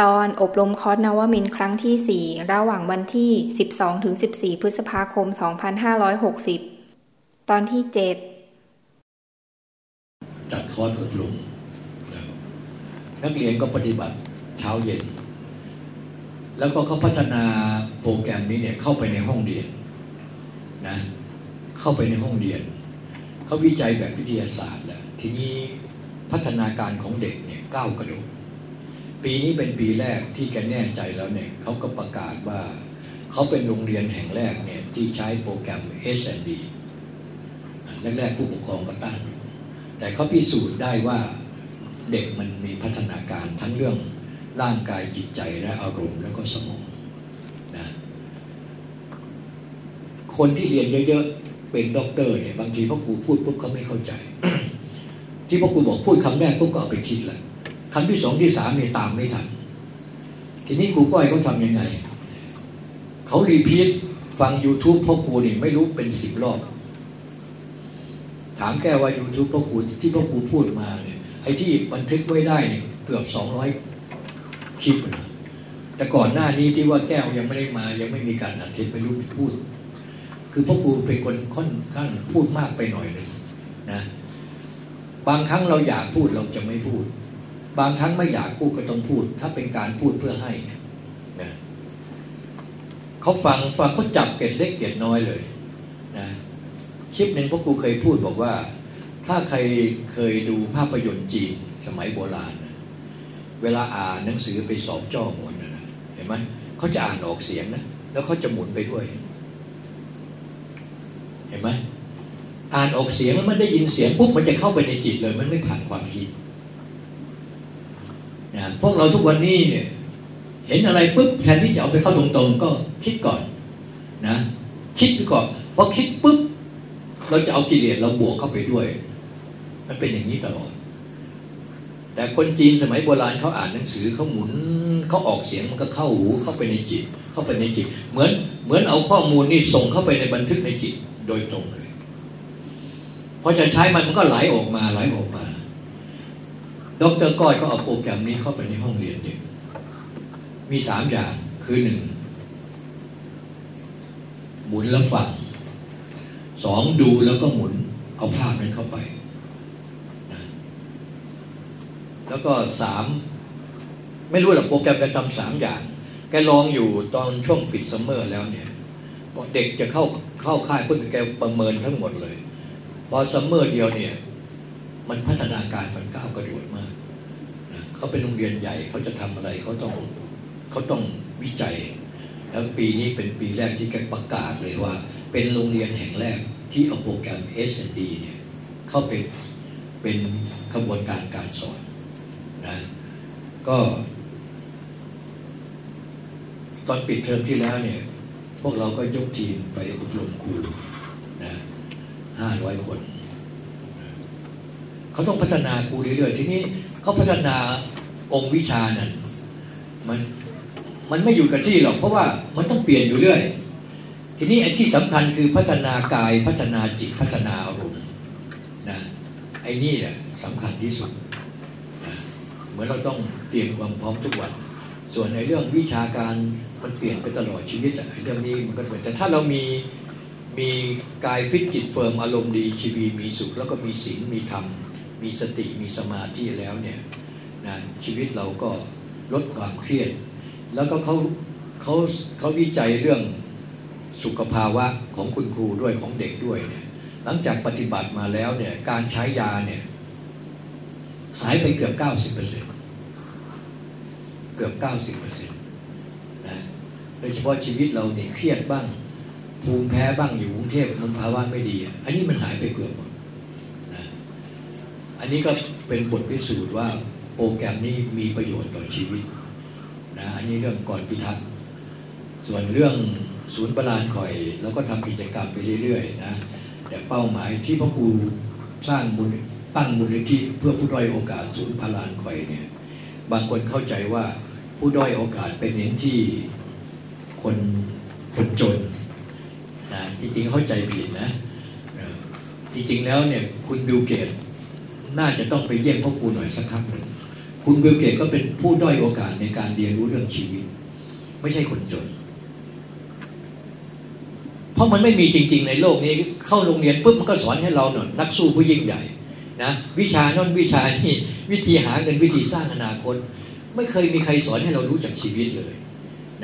ตอนอบรมคอร์สนวมินครั้งที่ 4 ระหว่างวันที่ 12-14 พฤษภาคม 2560 ตอนที่ 7 จัดคอร์สอบรมนักเรียนก็ปฏิบัติเช้าเย็น แล้วก็เขาพัฒนาโปรแกรมนี้เนี่ยเข้าไปในห้องเรียนนะเข้าไปในห้องเรียน เขาวิจัยแบบวิทยาศาสตร์แล้วทีนี้พัฒนาการของเด็กเนี่ยก้าวกระโดด ปีนี้เป็นปีแรกที่แกแน่ใจแล้วเนี่ยเขาก็ประกาศว่าเขาเป็นโรงเรียนแห่งแรกเนี่ยที่ใช้โปรแกรม S&D แรกๆผู้ปกครองก็ต้านแต่เขาพิสูจน์ได้ว่าเด็กมันมีพัฒนาการทั้งเรื่องร่างกายจิตใจและอารมณ์แล้วก็สมองนะคนที่เรียนเยอะๆเป็นด็อกเตอร์เนี่ยบางทีพ่อครูพูดปุ๊บเขาไม่เข้าใจ ที่พ่อครูบอกพูดคำแรกปุ๊บก็เอาไปคิดแหละ ครั้งที่สองที่สามเนี่ยตามไม่ทัน ทีนี้ครูก้อยเขาทำยังไง เขารีพีทฟัง YouTube พ่อครูเนี่ยไม่รู้เป็นสิบรอบ ถามแกว่า YouTube พ่อครูที่พ่อครูพูดมาเนี่ยไอ้ที่บันทึกไว้ได้เนี่ยเกือบสองร้อยคลิปนะแต่ก่อนหน้านี้ที่ว่าแก้วยังไม่ได้มา ยังไม่มีการอัดเทปไม่รู้พูด คือพ่อครูเป็นคนค่อนข้างพูดมากไปหน่อยหนึ่งนะบางครั้งเราอยากพูดเราจะไม่พูด บางครั้งไม่อยากพูดก็ต้องพูด ถ้าเป็นการพูดเพื่อให้นะเขาฟังฟังเขาจับเกล็ดเล็กเกล็ดน้อยเลยนะคลิปหนึ่งพวกกูเคยพูดบอกว่า ถ้าใครเคยดูภาพยนตร์จีนสมัยโบราณนะเวลาอ่านหนังสือไปสอบจ้อหมดนะเห็นไหมเขาจะอ่านออกเสียงนะแล้วเขาจะหมุนไปด้วย เห็นไหมอ่านออกเสียงแล้วมันได้ยินเสียงปุ๊บมันจะเข้าไปในจิตเลย มันไม่ผ่านความคิด นะพวกเราทุกวันนี้เนี่ยเห็นอะไรปุ๊บแทนที่จะเอาไปเข้าตรงๆ ก็คิดก่อนนะคิดก่อนพอคิดปุ๊บเราจะเอากิเลสเราบวกเข้าไปด้วย มันเป็นอย่างนี้ตลอด แต่คนจีนสมัยโบราณเขาอ่านหนังสือเขาหมุนเขาออกเสียงมันก็เข้าหูเข้าไปในจิต เข้าไปในจิต เหมือนเหมือนเอาข้อมูลนี่ส่งเข้าไปในบันทึกในจิตโดยตรงเลยพอจะใช้มันมันก็ไหลออกมาไหลออกมา ดรก้อยเขาเอาโปรแกรมนี้เข้าไปในห้องเรียนเด็กมีสามอย่างคือหนึ่งหมุนแล้วฟังสองดูแล้วก็หมุนเอาภาพนั้นเข้าไปนะแล้วก็สามไม่รู้หรอกโปรแกรมจะทำสามอย่าง แกลองอยู่ตอนช่วงปิด summer แล้วเนี่ยเด็กจะเข้าเข้าค่ายเพื่อแกประเมินทั้งหมดเลย พอ summer เดียวเนี่ย มันพัฒนาการมันก้าวกระโดดมากนะเขาเป็นโรงเรียนใหญ่เขาจะทำอะไรเขาต้องเขาต้องวิจัย แล้วปีนี้เป็นปีแรกที่แกประกาศเลยว่า เป็นโรงเรียนแห่งแรกที่เอาโปรแกรม S&D เนี่ยเข้าเป็นเป็นกระบวนการการสอนนะก็ ตอนปิดเทอมที่แล้วเนี่ย พวกเราก็ยกทีมไปอบรมครูนะห้าร้อยคน เขาต้องพัฒนาครูเรื่อยๆ ทีนี้เขาพัฒนาองค์วิชานั้นมันมันไม่อยู่กับที่หรอก เพราะว่ามันต้องเปลี่ยนอยู่เรื่อย ทีนี้ไอ้ที่สำคัญคือพัฒนากายพัฒนาจิตพัฒนาอารมณ์นะไอ้นี่แหละสำคัญที่สุดนะเหมือนเราต้องเตรียมความพร้อมทุกวัน ส่วนในเรื่องวิชาการมันเปลี่ยนไปตลอดชีวิตอะเรื่องนี้มันก็เหมือนแต่ถ้าเรามีมีกายฟิตจิต firm อารมณ์ดีชีวิตมีสุข แล้วก็มีศีลมีธรรม มีสติมีสมาธิแล้วเนี่ยนะชีวิตเราก็ลดความเครียด แล้วก็เขาเขาเขาวิจัยเรื่องสุขภาวะของคุณครูด้วยของเด็กด้วยเนี่ยหลังจากปฏิบัติมาแล้วเนี่ยการใช้ยาเนี่ยหายไปเกือบเก้าสิบเปอร์เซ็นเกือบเก้าสิบเปอร์เซ็นต์นะโดยเฉพาะชีวิตเราเนี่ยเครียดบ้างภูมิแพ้บ้างอยู่กรุงเทพมันภาวะไม่ดี อันนี้มันหายไปเกือบหมด อันนี้ก็เป็นบทพิสูจน์ว่าโปรแกรมนี้มีประโยชน์ต่อชีวิตนะอันนี้เรื่องก่อนพิทักษ์ส่วนเรื่องศูนย์ประลานคอยเราก็ทำกิจกรรมไปเรื่อยๆนะแต่เป้าหมายที่พ่อครูสร้างบุญตั้งมูลนิธิเพื่อผู้ด้อยโอกาสศูนย์พลานคอยเนี่ยบางคนเข้าใจว่าผู้ด้อยโอกาสเป็นเน้นที่คนคนจนนะจริงๆเข้าใจผิดนะจริงๆแล้วเนี่ยคุณบิลเกต น่าจะต้องไปเยี่ยมพ่อครูหน่อยสักครั้งหนึ่งคุณบิลเกตก็เป็นผู้ด้อยโอกาสในการเรียนรู้เรื่องชีวิต ไม่ใช่คนจน เพราะมันไม่มีจริง ๆ ในโลกนี้ เข้าโรงเรียนปุ๊บมันก็สอนให้เราเป็นนักสู้ผู้ยิ่งใหญ่นะวิชานั้นวิชานี้วิธีหาเงินวิธีสร้างอนาคต ไม่เคยมีใครสอนให้เรารู้จักชีวิตเลย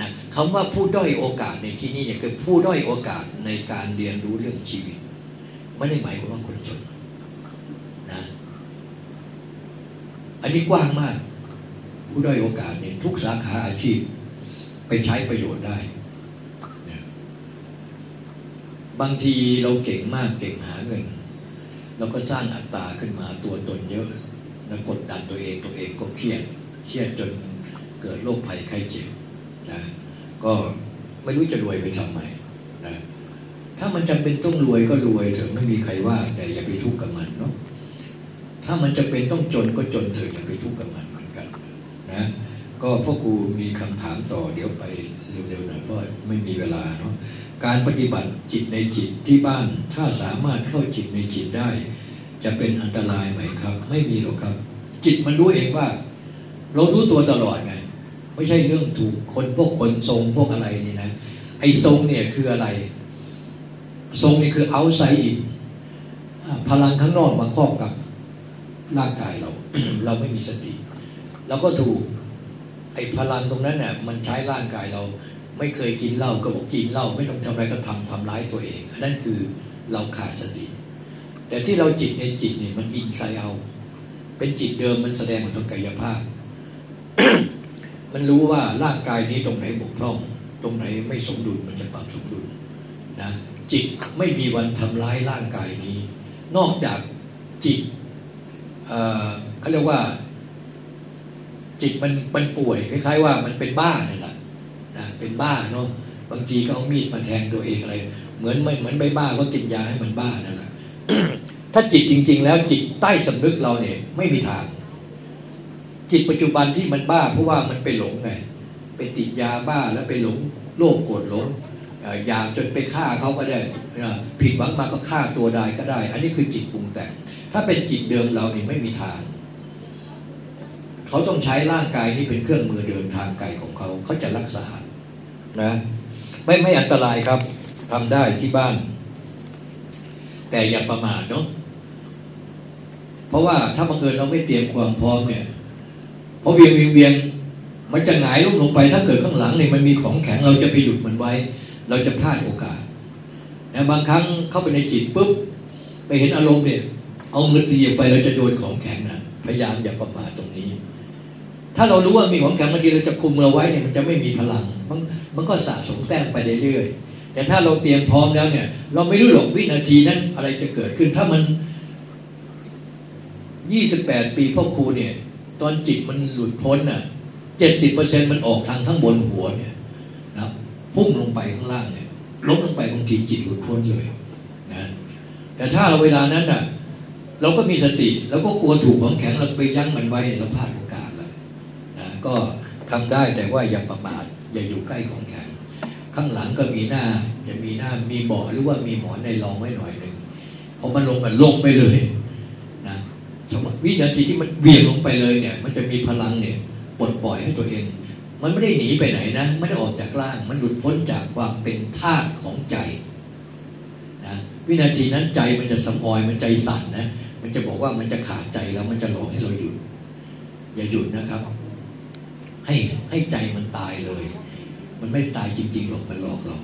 นะคำว่าผู้ด้อยโอกาสในที่นี้เนี่ยคือผู้ด้อยโอกาสในการเรียนรู้เรื่องชีวิต ไม่ได้หมายความว่าคนจนนะ อันนี้กว้างมาก ผู้ด้อยโอกาสเนี่ยทุกสาขาอาชีพ ไปใช้ประโยชน์ได้นะบางทีเราเก่งมากเก่งหาเงินเราก็สร้างอัตตาขึ้นมาตัวตนเยอะแล้วกดดันตัวเองตัวเองก็เครียดเครียดจนเกิดโรคภัยไข้เจ็บนะก็ไม่รู้จะรวยไปทำไมนะถ้ามันจำเป็นต้องรวยก็รวยเถอะไม่มีใครว่า แต่อย่าไปทุกข์กับมันเนาะ ถ้ามันจะเป็นต้องจนก็จนเถอะอย่าไปทุกข์กับมันเหมือนกันนะก็พ่อครูมีคำถามต่อเดี๋ยวไปเร็วๆหน่อยเพราะไม่มีเวลาเนาะการปฏิบัติจิตในจิตที่บ้านถ้าสามารถเข้าจิตในจิตได้ จะเป็นอันตรายไหมครับ ไม่มีหรอกครับ จิตมันรู้เองว่า เรารู้ตัวตลอดไงไม่ใช่เรื่องถูกคนพวกคนทรงพวกอะไรนี่นะไอ้ทรงเนี่ยคืออะไร ทรงนี่คือเอาไซอินพลังข้างนอกมาครอบกับ ร่างกายเรา เราไม่มีสติเราก็ถูกไอ้พลังตรงนั้นเนี่ยมันใช้ร่างกายเรา ไม่เคยกินเหล้าก็บอกกินเหล้าไม่ต้องทำอะไรก็ทำทำร้ายตัวเองอันนั้นคือเราขาดสติ แต่ที่เราจิตในจิตเนี่ยมันอินไซเอาเป็นจิตเดิมมันแสดงออกทางกายภาพ มันรู้ว่าร่างกายนี้ตรงไหนบกพร่อง ตรงไหนไม่สมดุลมันจะปรับสมดุลนะจิตไม่มีวันทำร้ายร่างกายนี้ นอกจากจิต เขาเรียกว่า จิตมันมันป่วยคล้ายๆว่ามันเป็นบ้าเนี่ยแหละนะเป็นบ้าเนาะบางทีก็เอามีดมาแทงตัวเองอะไร เหมือนไม่เหมือนใบบ้าก็กินยาให้มันบ้านั่นแหละถ้าจิตจริง ๆ แล้วจิตใต้สำนึกเราเนี่ย ไม่มีทาง จิตปัจจุบันที่มันบ้าเพราะว่ามันไปหลงไงไปติดยาบ้าแล้วไปหลงโลภโกรธหลงอยากจนไปฆ่าเขาก็ได้ผิดหวังมาก็ฆ่าตัวได้ก็ได้ อันนี้คือจิตปรุงแต่ง ถ้าเป็นจิตเดิมเราเนี่ไม่มีทาง เขาต้องใช้ร่างกายนี้เป็นเครื่องมือเดินทางไกลของเขาเขาจะรักษานะ ไม่ไม่อันตรายครับทำได้ที่บ้าน แต่อย่าประมาทเนาะเพราะว่าถ้าบังเอิญเราไม่เตรียมความพร้อมเนี่ยพอเวียงเวียงเวียงมันจะหงายลงลงไป ถ้าเกิดข้างหลังเนี่ยมันมีของแข็งเราจะไปหยุดมันไว้ เราจะพลาดโอกาสนะบางครั้งเข้าไปในจิตปุ๊บ ไปเห็นอารมณ์เนี่ย เอามือตีไปเราจะโดนของแข็งนะพยายามอย่าประมาทตรงนี้ ถ้าเรารู้ว่ามีของแข็งบางทีเราจะคุมเราไว้เนี่ยมันจะไม่มีพลังมันมันก็สะสมแต้มไปเรื่อยๆแต่ถ้าเราเตรียมพร้อมแล้วเนี่ย เราไม่รู้หรอกวินาทีนั้นอะไรจะเกิดขึ้น ถ้ามันยี่สิบแปดปีพ่อครูเนี่ย ตอนจิตมันหลุดพ้นน่ะเจ็ดสิบเปอร์เซ็นมันออกทางข้างบนหัวเนี่ยนะพุ่งลงไปข้างล่างเนี่ยลบลงไปบางทีจิตหลุดพ้นเลยนะแต่ถ้าเราเวลานั้นน่ะ เราก็มีสติแล้วก็กลัวถูกของแข็งเราไปยั้งมันไว้เราพลาดโอกาสเลยนะก็ทำได้แต่ว่าอย่าประมาทอย่าอยู่ใกล้ของแข็งข้างหลังก็มีหน้าจะมีหน้ามีบ่อหรือว่ามีหมอนในรองไว้หน่อยหนึ่งพอมันลงกันลงไปเลยนะสมมติวิจาทีที่มันเบี่ยงลงไปเลยเนี่ย มันจะมีพลังเนี่ยปลดปล่อยให้ตัวเอง มันไม่ได้หนีไปไหนนะไม่ได้ออกจากล่าง มันหลุดพ้นจากความเป็นธาตุของใจนะวินาทีนั้นใจมันจะสมอยมันใจสั่นนะ มันจะบอกว่ามันจะขาดใจแล้วมันจะหลอกให้เราหยุด อย่าหยุดนะครับ ให้ให้ใจมันตายเลย มันไม่ตายจริงๆหรอกมันหลอกเรา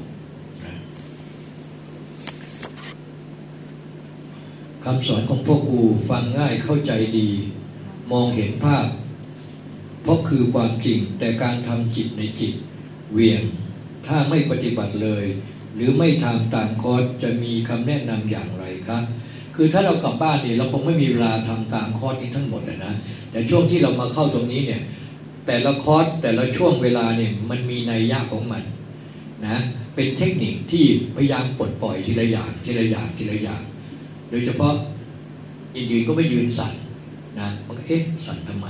คำสอนของพวกกูฟังง่ายเข้าใจดี มองเห็นภาพ เพราะคือความจริงแต่การทำจิตในจิต เวียง ถ้าไม่ปฏิบัติเลย หรือไม่ทำตามคอร์สจะมีคำแนะนำอย่างไรครับ คือถ้าเรากลับบ้านเนี่ยเราคงไม่มีเวลาทำตามคอร์สนี้ทั้งหมดนะ แต่ช่วงที่เรามาเข้าตรงนี้เนี่ย แต่ละคอร์สแต่ละช่วงเวลาเนี่ยมันมีนัยยะของมันนะเป็นเทคนิคที่พยายามปลดปล่อยทีละอย่างทีละอย่างทีละอย่างโดยเฉพาะยืนก็ไม่ยืนสั่นนะมันก็เอ๊ะสั่นทำไม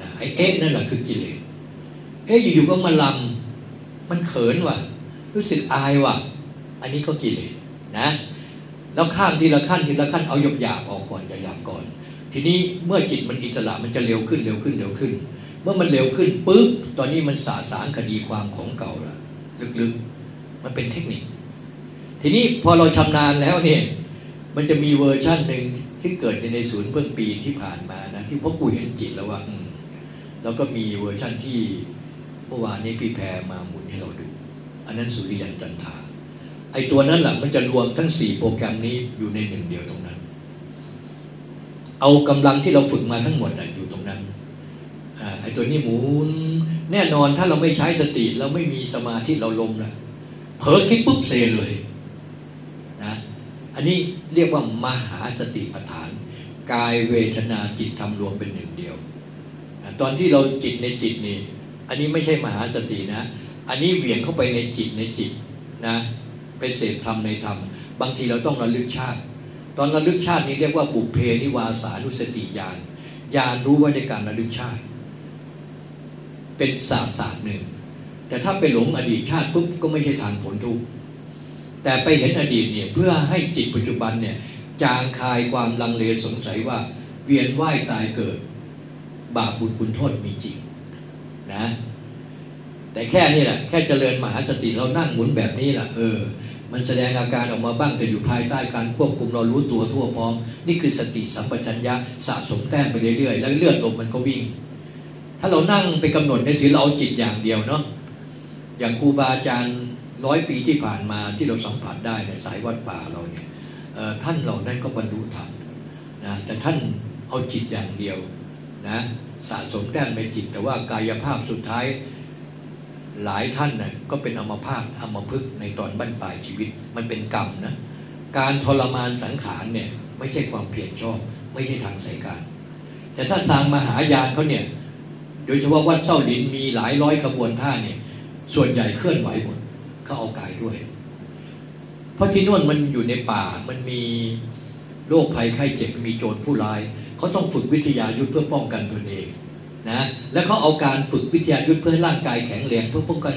นะไอ้เอ๊ะนั่นแหละคือกิเลสเอ๊ะอยู่ๆก็มาลำมันเขินว่ะ รู้สึกอายว่ะ อันนี้ก็กิเลสนะ แล้วข้ามทีละขั้นทีละขั้นเอาหยบหยาบออกก่อนหยาบก่อน ทีนี้เมื่อจิตมันอิสระมันจะเร็วขึ้นเร็วขึ้นเร็วขึ้น เมื่อมันเร็วขึ้นปุ๊บตอนนี้มันสาสางคดีความของเก่าละลึกๆมันเป็นเทคนิค ทีนี้พอเราชำนาญแล้วเนี่ยมันจะมีเวอร์ชั่นหนึ่งที่เกิดในศูนย์เพิ่งปีที่ผ่านมานะที่พ่อกูเห็นจิตแล้วว่าแล้วก็มีเวอร์ชั่นที่เมื่อวานนี้พี่แพรมาหมุนให้เราดู อันนั้นสุริยันจันทา ไอตัวนั้นแหละมันจะรวมทั้งสี่โปรแกรมนี้อยู่ในหนึ่งเดียวตรงนั้น เอากำลังที่เราฝึกมาทั้งหมดอยู่ตรงนั้นไอตัวนี้หมุนแน่นอนถ้าเราไม่ใช้สติเราไม่มีสมาธิเราลมนะเผลอคิดปุ๊บเซเลยนะอันนี้เรียกว่ามหาสติปัฏฐาน กายเวทนาจิตทำรวมเป็นหนึ่งเดียวตอนที่เราจิตในจิตนี่ อันนี้ไม่ใช่มหาสตินะ อันนี้เหวี่ยงเข้าไปในจิตในจิตนะ ไปเสพธรรมในธรรม บางทีเราต้องระลึกชาติ ตอนระลึกชาตินี้เรียกว่าบุพเพนิวาสานุสติญาณญาณรู้ว่าในการระลึกชาติ เป็นศาสตร์ศาสตร์หนึ่ง แต่ถ้าไปหลงอดีตชาติปุ๊บก็ไม่ใช่ทางผลทุกแต่ไปเห็นอดีตเนี่ยเพื่อให้จิตปัจจุบันเนี่ยจางคายความลังเลสงสัยว่า เวียนว่ายตายเกิด บาปบุญคุณโทษมีจริงนะ แต่แค่นี้แหละแค่เจริญมหาสติเรานั่งหมุนแบบนี้แหละเออ มันแสดงอาการออกมาบ้างแต่อยู่ภายใต้การควบคุมเรารู้ตัวทั่วพร้อม นี่คือสติสัมปชัญญะสะสมแต้มไปเรื่อยๆแล้วเลือดลมมันก็วิ่ง ถ้าเรานั่งไปกำหนดในถือเราเอาจิตอย่างเดียวเนาะอย่างครูบาอาจารย์ร้อยปีที่ผ่านมาที่เราสัมผัสได้ในสายวัดป่าเราเนี่ยท่านเหล่านั้นก็บรรลุธรรมนะแต่ท่านเอาจิตอย่างเดียวนะสะสมแต้มในจิต แต่ว่ากายภาพสุดท้าย หลายท่านนะ่ะก็เป็นอมภาพอมพึกในตอนบั้นปลายชีวิต มันเป็นกรรมนะ การทรมานสังขารเนี่ยไม่ใช่ความเพียรชอบ ไม่ใช่ทางสายการ แต่ถ้าสร้างมหายานเขาเนี่ย โดยเฉพาะวัดเส้าดินมีหลายร้อยขบวนท่าเนี่ย ส่วนใหญ่เคลื่อนไหวหมดเขาเอากายด้วย เพราะที่นู่นมันอยู่ในป่ามันมีโรคภัยไข้เจ็บมีโจรผู้ร้ายเขาต้องฝึกวิทยายุทธเพื่อป้องกันตนเอง นะแล้วเขาเอาการฝึกวิทยายุทธเพื่อให้ร่างกายแข็งแรงเพื่อป้องกัน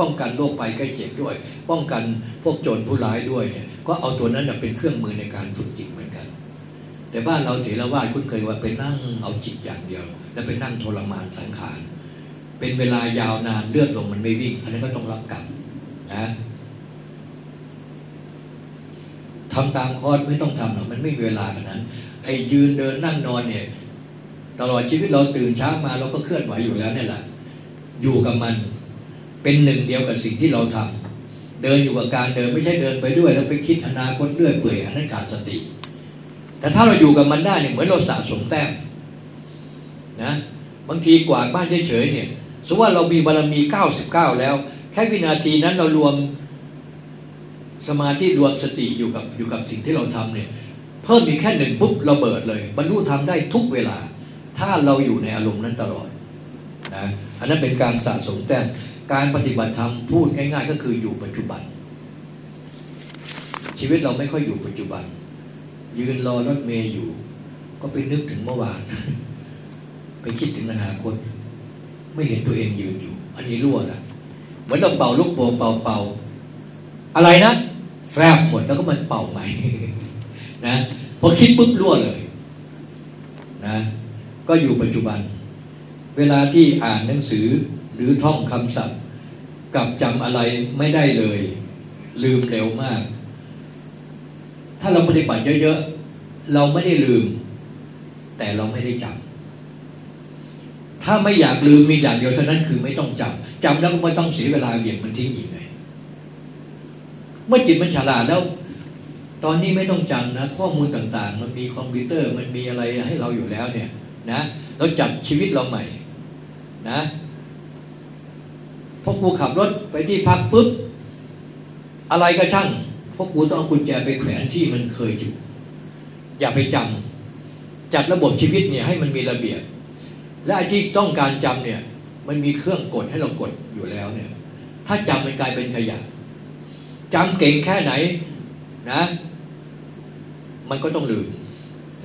ป้องกันโรคภัยใกล้เจ็บด้วย ป้องกันพวกโจรผู้ร้ายด้วยเนี่ยก็เอาตัวนั้นเป็นเครื่องมือในการฝึกจิตเหมือนกัน แต่บ้านเราเถรวาทคุ้นเคยว่าไปนั่งเอาจิตอย่างเดียว แล้วไปนั่งทรมานสังขารเป็นเวลายาวนานเลือดลงมันไม่วิ่ง อันนั้นก็ต้องรับกรรมนะทำตามคอร์สไม่ต้องทำหรอกมันไม่มีเวลาขนาดนั้นไอ้ยืนเดินนั่งนอนเนี่ย ตลอดชีวิตเราตื่นเช้ามาเราก็เคลื่อนไหวอยู่แล้วเนี่ยแหละอยู่กับมัน เป็นหนึ่งเดียวกับสิ่งที่เราทำเดินอยู่กับการเดินไม่ใช่เดินไปด้วยแล้วไปคิดอนาคตเรื่อยเปื่อยอันนั้นขาดสติ แต่ถ้าเราอยู่กับมันได้เนี่ยเหมือนเราสะสมแต้มนะบางทีกวาดบ้านเฉยๆเนี่ยสมมติว่าเรามีบารมีเก้าสิบเก้าแล้ว แค่วินาทีนั้นเรารวมสมาธิรวมสติอยู่กับอยู่กับสิ่งที่เราทำเนี่ยเพิ่มอีกแค่หนึ่งปุ๊บเราเบิดเลย บรรลุทำได้ทุกเวลา ถ้าเราอยู่ในอารมณ์นั้นตลอดนะอันนั้นเป็นการสะสมแต้มการปฏิบัติธรรมพูดง่าย ๆ ก็คืออยู่ปัจจุบัน ชีวิตเราไม่ค่อยอยู่ปัจจุบัน ยืนรอรถเมย์อยู่ ก็ไปนึกถึงเมื่อวาน ไปคิดถึงอนาคตไม่เห็นตัวเองยืนอยู่ อันนี้รั่วละเหมือนเราเป่าลูกโป่งเป่าเป่าอะไรนะแฟบหมดแล้วก็มันเป่าใหม่นะพอคิดปุ๊บรั่วเลย นะ ก็อยู่ปัจจุบัน เวลาที่อ่านหนังสือหรือท่องคำศัพท์กับจำอะไรไม่ได้เลย ลืมเร็วมาก ถ้าเราปฏิบัติเยอะๆ เราไม่ได้ลืม แต่เราไม่ได้จำถ้าไม่อยากลืมมีอย่างเดียวเท่านั้นคือไม่ต้องจำจำแล้วก็ไม่ต้องเสียเวลาเหวี่ยงมันทิ้งอีกไงเมื่อจิตมันฉลาดแล้ว ตอนนี้ไม่ต้องจำนะ ข้อมูลต่างๆ มันมีคอมพิวเตอร์มันมีอะไรให้เราอยู่แล้วเนี่ย นะเราจับชีวิตเราใหม่นะพอกูขับรถไปที่พักปุ๊บอะไรก็ช่างพวกกูต้องเอากุญแจไปแขวนที่มันเคยอยู่ อย่าไปจำจัดระบบชีวิตเนี่ยให้มันมีระเบียบ และไอ้ที่ต้องการจำเนี่ย มันมีเครื่องกดให้เรากดอยู่แล้วเนี่ย ถ้าจำมันกลายเป็นขยะจำเก่งแค่ไหนนะ มันก็ต้องลืม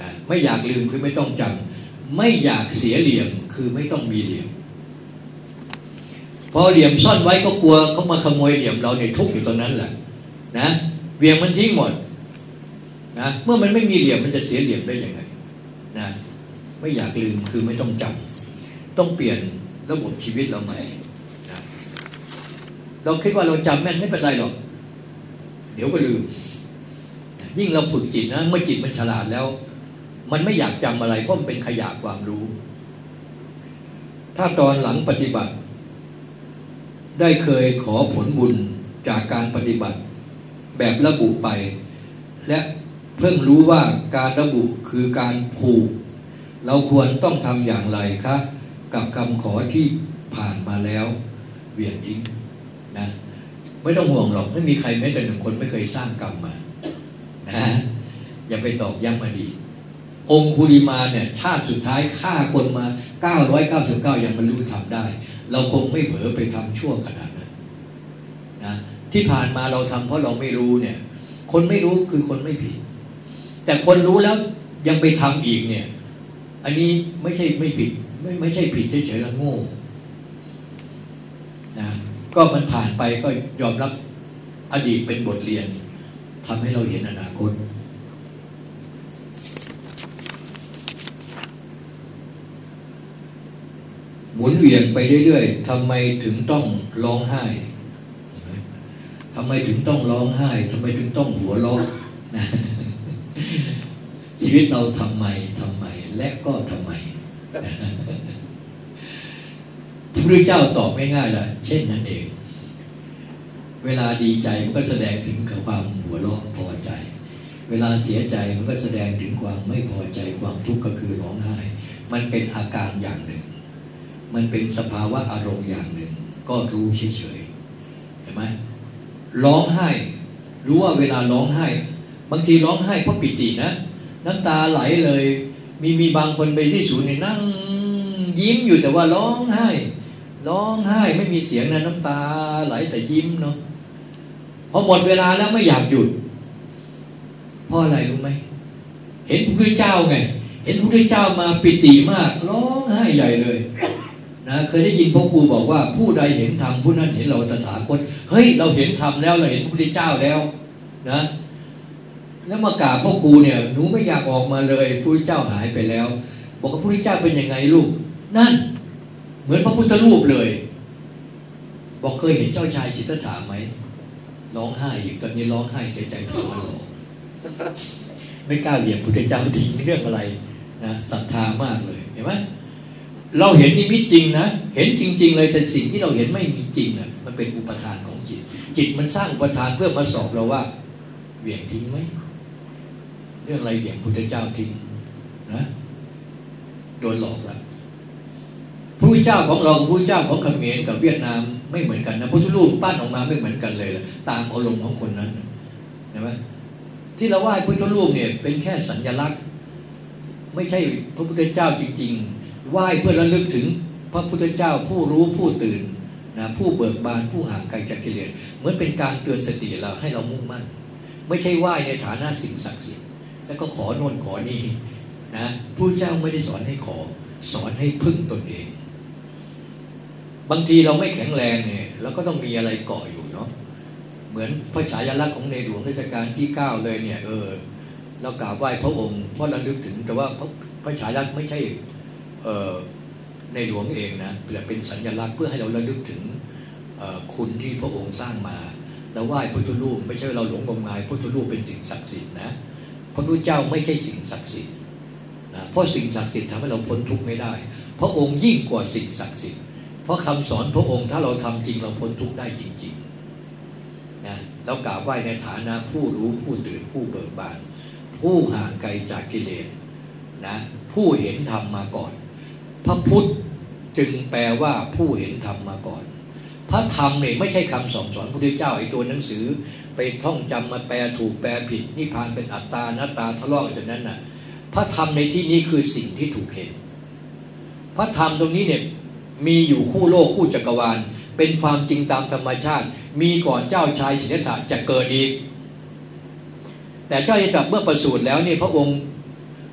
นะไม่อยากลืมคือไม่ต้องจำ ไม่อยากเสียเหลี่ยมคือไม่ต้องมีเหลี่ยมพอเหลี่ยมซ่อนไว้เขากลัวเขามาขโมยเหลี่ยมเราเนี่ยทุกอยู่ตรงนั้นแหละนะเวียงมันทิ้งหมดนะเมื่อมันไม่มีเหลี่ยมมันจะเสียเหลี่ยมได้ยังไงนะไม่อยากลืมคือไม่ต้องจำต้องเปลี่ยนระบบชีวิตเราใหม่นะเราคิดว่าเราจำแม่นไม่เป็นไรหรอกเดี๋ยวก็ลืม ยิ่งเราฝึกจิตนะเมื่อจิตมันฉลาดแล้ว มันไม่อยากจำอะไรเพราะมันเป็นขยะความรู้ ถ้าตอนหลังปฏิบัติ ได้เคยขอผลบุญจากการปฏิบัติ แบบระบุไป และเพิ่งรู้ว่าการระบุคือการผูก เราควรต้องทำอย่างไรคะ กับคำขอที่ผ่านมาแล้วเวียนทิ้งนะไม่ต้องห่วงหรอกไม่มีใครแม้แต่หนึ่งคนไม่เคยสร้างกรรมมานะอย่าไปตอกย้ำมาดี องคุริมาเนี่ยชาติสุดท้ายฆ่าคนมา 999 ยังบรรลุธรรมได้ เราคงไม่เผลอไปทำชั่วขนาดนั้นนะที่ผ่านมาเราทำเพราะเราไม่รู้เนี่ย คนไม่รู้คือคนไม่ผิด แต่คนรู้แล้วยังไปทำอีกเนี่ย อันนี้ไม่ใช่ไม่ผิด ไม่ไม่ใช่ผิดเฉยๆแล้วโง่นะก็มันผ่านไปก็ยอมรับอดีตเป็นบทเรียนทำให้เราเห็นอนาคต หมุนเวียนไปเรื่อยๆทำไมถึงต้องร้องไห้ทำไมถึงต้องร้องไห้ทำไมถึงต้องหัวเราะชีวิตเราทำไมทำไม และก็ทำไมพระพุทธเจ้าตอบไม่ง่ายๆเลยเช่นนั้นเอง เวลาดีใจมันก็แสดงถึงความหัวเราะพอใจ เวลาเสียใจมันก็แสดงถึงความไม่พอใจความทุกข์ก็คือร้องไห้ มันเป็นอาการอย่างหนึ่ง มันเป็นสภาวะอารมณ์อย่างหนึ่ง ก็รู้เฉยๆเห็นไหมร้องไห้ รู้ว่าเวลาร้องไห้ บางทีร้องไห้เพราะปิตินะน้ำตาไหลเลย มีมีบางคนไปที่ศูนย์เนี่ยนั่งยิ้มอยู่แต่ว่าร้องไห้ ร้องไห้ไม่มีเสียงนะน้ำตาไหลแต่ยิ้มเนาะพอหมดเวลาแล้วไม่อยากหยุดเพราะอะไรรู้ไหมเห็นพระพุทธเจ้าไง เห็นพระพุทธเจ้ามาปิติมากร้องไห้ใหญ่เลย นะเคยได้ยินพ่อครูบอกว่าผู้ใดเห็นธรรมผู้นั้นเห็นเราตถาคตเฮ้ยเราเห็นธรรมแล้วเราเห็นพระพุทธเจ้าแล้วนะแล้วมากราบพ่อครูเนี่ยหนูไม่อยากออกมาเลยพระพุทธเจ้าหายไปแล้ว บอกว่าพระพุทธเจ้าเป็นยังไงลูก นั่น เหมือนพระพุทธรูปเลย บอกเคยเห็นเจ้าชายจิตตถาไหมร้องไห้อีกตอนนี้ร้องไห้เสียใจถูกมันหลอกไม่กล้าเหยียบพุทธเจ้าทิ้งเรื่องอะไรนะศรัทธามากเลยเห็นไหม เราเห็นนิมิตจริงนะ เห็นจริง ๆ เลยแต่สิ่งที่เราเห็นไม่มีจริงนะมันเป็นอุปทานของจิต จิตมันสร้างอุปทานเพื่อมาสอบเราว่าเหวี่ยงทิ้งไหมเรื่องอะไรเหวี่ยงพุทธเจ้าทิ้งนะโดนหลอกล้วพระพุทธเจ้าของเราพระพุทธเจ้าของเขมรกับเวียดนามไม่เหมือนกันนะพุทธรูปปั้นออกมาไม่เหมือนกันเลยละตามอารมณ์ของคนนั้นเห็นไหมที่เราไหว้พุทธรูปเนี่ย เป็นแค่สัญลักษณ์ ไม่ใช่พระพุทธเจ้าจริง ๆ ไหว้เพื่อระลึกถึงพระพุทธเจ้าผู้รู้ผู้ตื่นนะผู้เบิกบานผู้ห่างไกลจากกิเลสเหมือนเป็นการเตือนสติเราให้เรามุ่งมั่น ไม่ใช่ไหว้ในฐานะสิ่งศักดิ์สิทธิ์แล้วก็ขอน่นขอนี่นะพระเจ้าไม่ได้สอนให้ขอ สอนให้พึ่งตนเอง บางทีเราไม่แข็งแรงเนี่ยเราก็ต้องมีอะไรเกาะอยู่เนาะเหมือนพระฉายาลักษณ์ของในหลวงรัชกาลที่เก้าเลยเนี่ยเออเรากราบไหว้พระองค์เพราะเราลึกถึงแต่ว่าพระฉายาลักษณ์ไม่ใช่ ในหลวงเองนะเป็นสัญลักษณ์เพื่อให้เราระลึกถึงคุณที่พระองค์สร้างมาเราไหว้พุทธรูปไม่ใช่เราหลงงมงายพุทธรูปเป็นสิ่งศักดิ์สิทธิ์นะพระพุทธเจ้าไม่ใช่สิ่งศักดิ์สิทธิ์นะเพราะสิ่งศักดิ์สิทธิ์ทำให้เราพ้นทุกข์ไม่ได้ พระองค์ยิ่งกว่าสิ่งศักดิ์สิทธิ์เพราะคำสอนพระองค์ถ้าเราทำจริงเราพ้นทุกข์ได้จริงๆนะเรากราบไหว้ในฐานะผู้รู้ผู้ตื่นผู้เบิกบาน ผู้ห่างไกลจากกิเลสนะผู้เห็นธรรมมาก่อน พระพุทธจึงแปลว่าผู้เห็นธรรมมาก่อน พระธรรมเนี่ยไม่ใช่คำสอนสอนพระพุทธเจ้าไอ้ตัวหนังสือ ไปท่องจำมาแปลถูกแปลผิดนิพพานเป็นอัตตาหน้าตาทะเลาะกันนั้นน่ะ พระธรรมในที่นี้คือสิ่งที่ถูกเห็น พระธรรมตรงนี้เนี่ยมีอยู่คู่โลกคู่จักรวาล เป็นความจริงตามธรรมชาติ มีก่อนเจ้าชายสิทธัตถะจะเกิดอีกแต่เจ้าชายสิทธัตถะเมื่อประสูติแล้วนี่พระองค์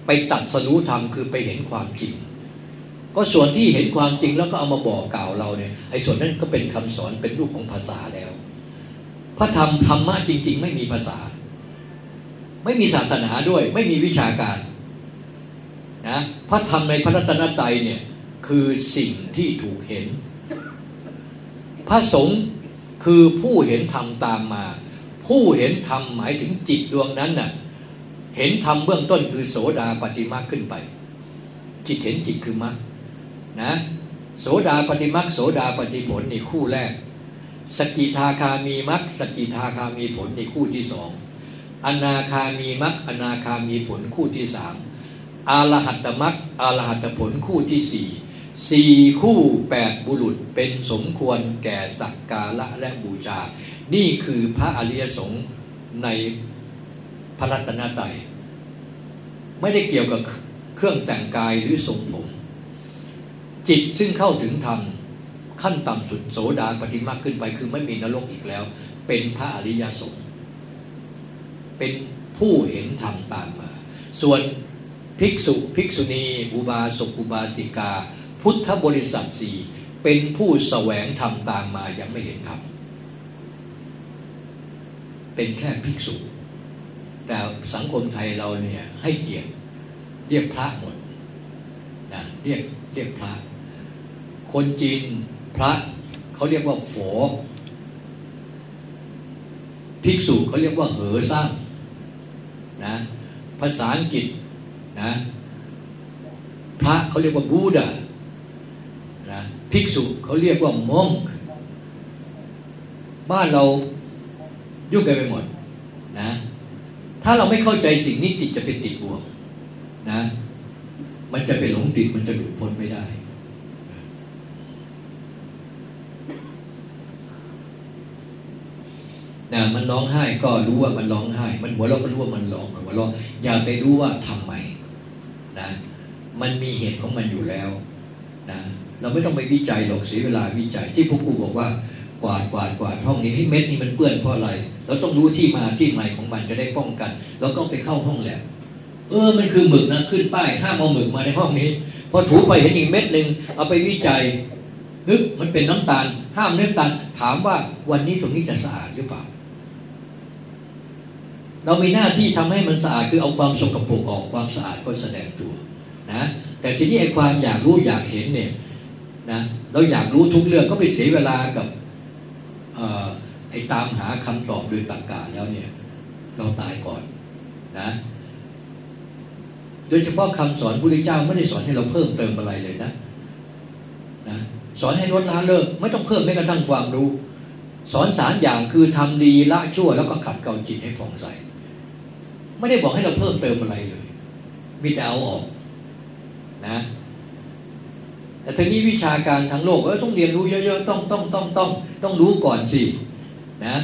ไปตัดสรู้ธรรมคือไปเห็นความจริง ก็ส่วนที่เห็นความจริงแล้วก็เอามาบอกกล่าวเราเนี่ยไอ้ส่วนนั้นก็เป็นคำสอนเป็นรูปของภาษาแล้ว พระธรรมธรรมะจริง ๆ ไม่มีภาษา ไม่มีศาสนาด้วย ไม่มีวิชาการนะพระธรรมในพระรัตนตรัยเนี่ยคือสิ่งที่ถูกเห็น พระสงฆ์คือผู้เห็นธรรมตามมา ผู้เห็นธรรมหมายถึงจิตดวงนั้นน่ะเห็นธรรมเบื้องต้นคือโสดาปฏิมาขึ้นไป จิตเห็นจิตคือมรรค นะโสดาปฏิมักโสดาปฏิผลนี่คู่แรก สกิทาคามีมักสกิทาคามีผลในคู่ที่สองอนาคามีมักอนาคามีผลคู่ที่สามอารหัตมักอารหัตผลคู่ที่สี่สี่คู่แปดบุรุษเป็นสมควรแก่สักการะและบูชา นี่คือพระอริยสงฆ์ในพระรัตนตรัยไม่ได้เกี่ยวกับเครื่องแต่งกายหรือทรงผ จิตซึ่งเข้าถึงธรรมขั้นต่ำสุดโสดาปฏิมาขึ้นไป คือไม่มีนรกอีกแล้ว เป็นพระอริยสงฆ์เป็นผู้เห็นธรรมตามมา ส่วนภิกษุภิกษุณีอุบาสกอุบาสิกา พุทธบริษัทสี่เป็นผู้แสวงธรรมตามมายังไม่เห็นธรรมเป็นแค่ภิกษุ แต่สังคมไทยเราเนี่ยให้เกียรติเรียกพระหมดนะเรียกเรียกพระ คนจีนพระเขาเรียกว่าฝภิกษุเขาเรียกว่าเหอสร้างนะภาษาอังกฤษนะพระเขาเรียกว่าบูดานะภิกษุเขาเรียกว่ามงค์บ้านเรายุ่งกันไปหมดนะถ้าเราไม่เข้าใจสิ่งนี้ติดจะเป็นติดบวกนะมันจะไปหลงติดมันจะหลุดพ้นไม่ได้ นะมันร้องไห้ก็รู้ว่ามันร้องไห้ มันหัวเราะก็รู้ว่ามันร้องหัวเราะอย่าไปรู้ว่าทำไมนะมันมีเหตุของมันอยู่แล้วนะเราไม่ต้องไปวิจัยหรอกเสียเวลาวิจัยที่พวกครูบอกว่ากวาดกวาดกวาดห้องนี้ให้เม็ดนี้มันเปื้อนเพราะอะไร เราต้องรู้ที่มาที่มาของมันจะได้ป้องกัน แล้วก็ไปเข้าห้องแลบเออมันคือหมึกนะขึ้นป้ายห้ามเอาหมึกมาในห้องนี้พอถูไปเห็นอีกเม็ดหนึ่งเอาไปวิจัยนึกมันเป็นน้ำตาล ห้ามน้ำตาลถามว่าวันนี้ตรงนี้จะสะอาดหรือเปล่า เรามีหน้าที่ทำให้มันสะอาดคือเอาความสกปรกออกความสะอาดก็แสดงตัวนะแต่ทีนี้ไอ้ความอยากรู้อยากเห็นเนี่ยนะเราอยากรู้ทุกเรื่องก็ไปเสียเวลากับไอ้ตามหาคำตอบโดยตรรกะแล้วเนี่ยเราตายก่อนนะโดยเฉพาะคำสอนพระพุทธเจ้าไม่ได้สอนให้เราเพิ่มเติมอะไรเลยนะนะสอนให้ลดละเลิก ไม่ต้องเพิ่มแม้กระทั่งความรู้ สอนสารอย่างคือทำดีละชั่วแล้วก็ขัดเกลาจิตให้ผ่องใส ไม่ได้บอกให้เราเพิ่มเติมอะไรเลย มีแต่เอาออกนะ แต่ทีนี้วิชาการทางโลกเออต้องเรียนรู้เยอะๆต้องต้องต้องต้องต้องรู้ก่อนสินะ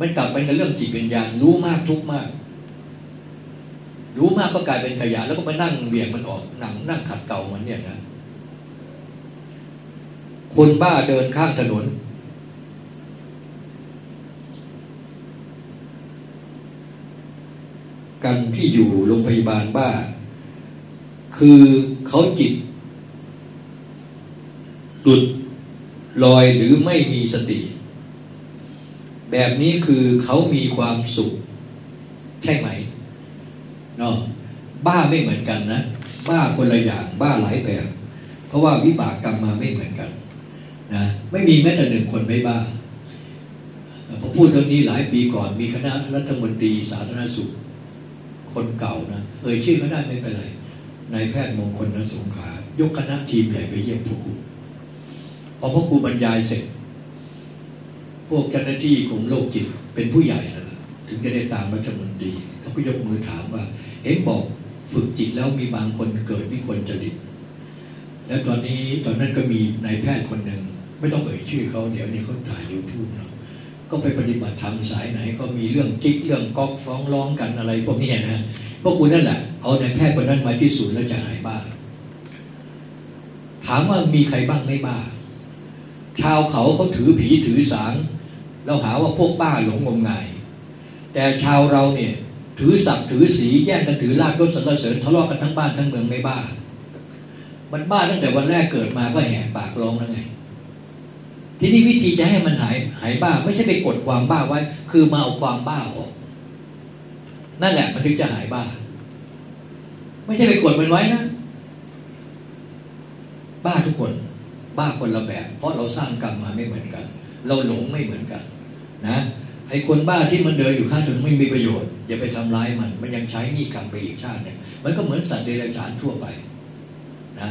มันกลับไปกับเรื่องจิตวิญญาณรู้มากทุกมาก รู้มากก็กลายเป็นขยะแล้วก็มานั่งเบี่ยงมันออกนั่งนั่งขัดเก่ามันเนี่ยนะคนบ้าเดินข้างถนน กันที่อยู่โรงพยาบาลบ้าคือเขาจิตหลุดลอยหรือไม่มีสติ แบบนี้คือเขามีความสุข ใช่ไหมเนาะบ้าไม่เหมือนกันนะ บ้าคนละอย่าง บ้าหลายแบบ เพราะว่าวิบากกรรมมาไม่เหมือนกันนะไม่มีแม้แต่หนึ่งคนไม่บ้าผมพูดเรื่องนี้หลายปีก่อนมีคณะรัฐมนตรีสาธารณสุข คนเก่านะเอ่ยชื่อเขาได้ไม่เป็นไรนายแพทย์มงคลนสงขายกคณะทีมใหญ่ไปเยี่ยมพวกครูพอพวกครูบรรยายเสร็จ พวกเจ้าหน้าที่ของโลกจิตเป็นผู้ใหญ่แล้วถึงจะได้ตามรัฐมนตรีเขาก็ยกมือถามว่า เห็นบอกฝึกจิตแล้วมีบางคนเกิดมีคนจริตแล้วตอนนี้ตอนนั้นก็มีนายแพทย์คนหนึ่งไม่ต้องเอ่ยชื่อเขาเดี๋ยวนี้เขาถ่ายยูทูบเนาะ ก็ไปปฏิบัติธรรมสายไหน ก็มีเรื่องจิ๊กเรื่องก๊อกฟ้องร้องกันอะไรพวกนี้นะพวกคุณนั่นแหละเอาในแพทย์คนนั้นมาที่ศูนย์แล้วจะหายบ้า ถามว่ามีใครบ้างไม่บ้า ชาวเขาเขาถือผีถือสางเราหาว่าพวกบ้าหลงงมงาย แต่ชาวเราเนี่ย ถือศักดิ์ถือสีแย่งกันถือลาบยศสรรเสริญทะเลาะกันทั้งบ้านทั้งเมืองไม่บ้า มันบ้าตั้งแต่วันแรกเกิดมาก็แหกปากร้องแล้วไง ทีนี้วิธีจะให้มันหายหายบ้า ไม่ใช่ไปกดความบ้าไว้ คือมาเอาความบ้าออก นั่นแหละมันถึงจะหายบ้า ไม่ใช่ไปกดมันไว้นะบ้าทุกคน บ้าคนละแบบ เพราะเราสร้างกรรมมาไม่เหมือนกัน เราหลงไม่เหมือนกัน นะไอ้คนบ้าที่มันเดินอยู่ข้างถนนไม่มีประโยชน์อย่าไปทำร้ายมัน มันยังใช้นี่กรรมไปอีกชาติเนี่ยมันก็เหมือนสัตว์เดรัจฉานทั่วไป นะ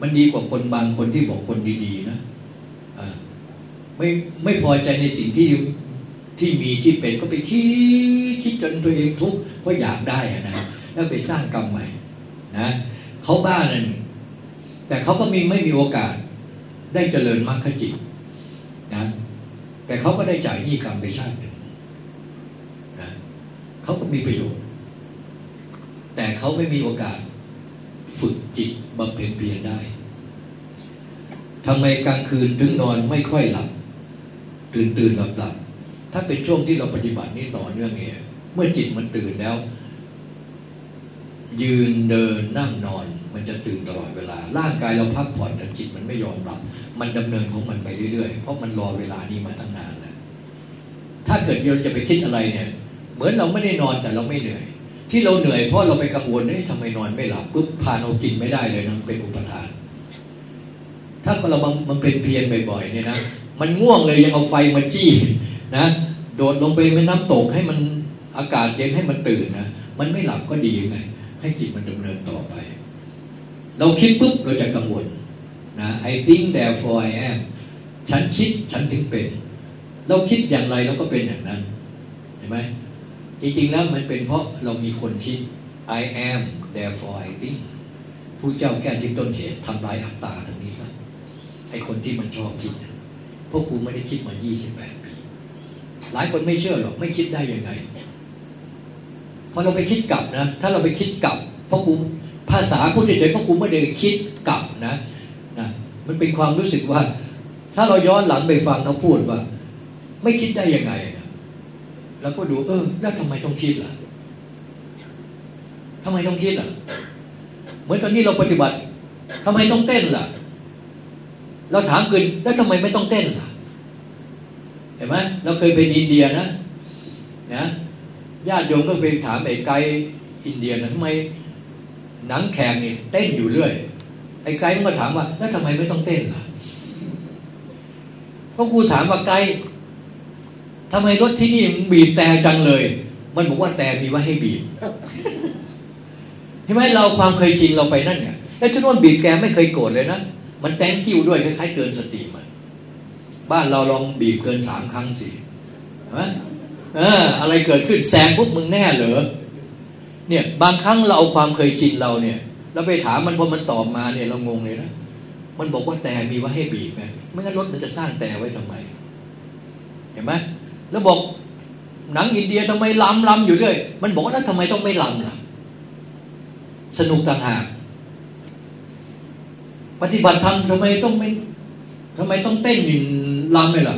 มันดีกว่าคนบางคนที่บอกคนดีๆนะ ไม่ไม่พอใจในสิ่งที่ที่มีที่เป็นก็ไปคิดคิดจนตัวเองทุกข์เพราะอยากได้อะนะแล้วไปสร้างกรรมใหม่นะเขาบ้านั่นแต่เขาก็มีไม่มีโอกาส ได้เจริญมรรคจิตนะแต่เขาก็ได้จ่ายหนี้กรรมไปชาติหนึ่งนะเขาก็มีประโยชน์ แต่เขาไม่มีโอกาส ฝึกจิตบำเพ็ญเพียรได้ทำไมกลางคืนถึงนอนไม่ค่อยหลับ ตื่นตื่นหลับหลับถ้าเป็นช่วงที่เราปฏิบัตินี้ต่อเนื่องเนี่ยเมื่อจิตมันตื่นแล้ว ยืนเดินนั่งนอน มันจะตื่นตลอดเวลา ร่างกายเราพักผ่อนแต่จิตมันไม่ยอมหลับ มันดำเนินของมันไปเรื่อยๆ เพราะมันรอเวลานี้มาตั้งนานแล้ว ถ้าเกิดเราจะไปคิดอะไรเนี่ย เหมือนเราไม่ได้นอนแต่เราไม่เหนื่อย ที่เราเหนื่อยเพราะเราไปกังวลเฮ้ยทำไมนอนไม่หลับปุ๊บพานเอากินไม่ได้เลยนะเป็นอุปทาน ถ้าเรามันเป็นเพียรบ่อยๆเนี่ยนะ มันง่วงเลยยังเอาไฟมาจี้นะโดดลงไปแม่น้ำตกให้มันอากาศเย็นให้มันตื่นนะมันไม่หลับก็ดีไงให้จิตมันดำเนินต่อไป เราคิดปุ๊บเราจะกังวลนะ I think therefore I am ฉันคิดฉันถึงเป็น เราคิดอย่างไรเราก็เป็นอย่างนั้นเห็นไหมจริงๆแล้วมันเป็นเพราะเรามีคนคิด I am therefore I think ผู้เจ้าแก้ที่ต้นเหตุทำลายอัตตาตรงนี้ซะไอคนที่มันชอบคิด พวกกูไม่ได้คิดมา 28 ปี หลายคนไม่เชื่อหรอกไม่คิดได้ยังไงพอเราไปคิดกลับนะ ถ้าเราไปคิดกลับ เพราะกูภาษาพูดเฉยๆเพราะกูไม่ได้คิดกลับนะนะ มันเป็นความรู้สึกว่า ถ้าเราย้อนหลังไปฟังเขาพูดว่า ไม่คิดได้ยังไงนะแล้วก็ดู เออ แล้วทำไมต้องคิดล่ะทำไมต้องคิดล่ะ เหมือนตอนนี้เราปฏิบัติทำไมต้องเต้นล่ะ เราถามคืนแล้วทำไมไม่ต้องเต้นล่ะเห็นไหมเราเคยไปอินเดียนะนะญาติโยมก็ไปถามไอ้ไกด์อินเดียนะทำไมหนังแข่งนี่เต้นอยู่เรื่อย ไอ้ไกด์มันก็ถามว่า แล้วทำไมไม่ต้องเต้นล่ะก็ครูถามว่าไกด์ทำไมรถที่นี่บีบแต่จังเลย มันบอกว่าแต่มีไว้ให้บีบเห็นไหมเราความเคยชินเราไปนั่นไงแล้วที่นวนบีบแกไม่เคยโกรธเลยนะ มันแตงกิ้วด้วยคล้ายๆเกินสติมัน บ้านเราลองบีบเกินสามครั้งสิเห็นเออ อะไรเกิดขึ้นแซงปุ๊บมึงแน่เหรอเนี่ยบางครั้งเราเอาความเคยชินเราเนี่ยเราไปถามมันพอมันตอบมาเนี่ยเรางงเลยนะมันบอกว่าแต่มีไว้ให้บีบไงไม่งั้นรถมันจะสร้างแต่ไว้ทำไม เห็นไหมแล้วบอกหนังอินเดียทำไมล้ำล้ำอยู่เรื่อยมันบอกว่าแล้วทำไมต้องไม่ล้ำล่ะ สนุกต่างหาก ปฏิบัติธรรมทำไมต้องไม่ทำไมต้องเต้นยินลำไม่ล่ะ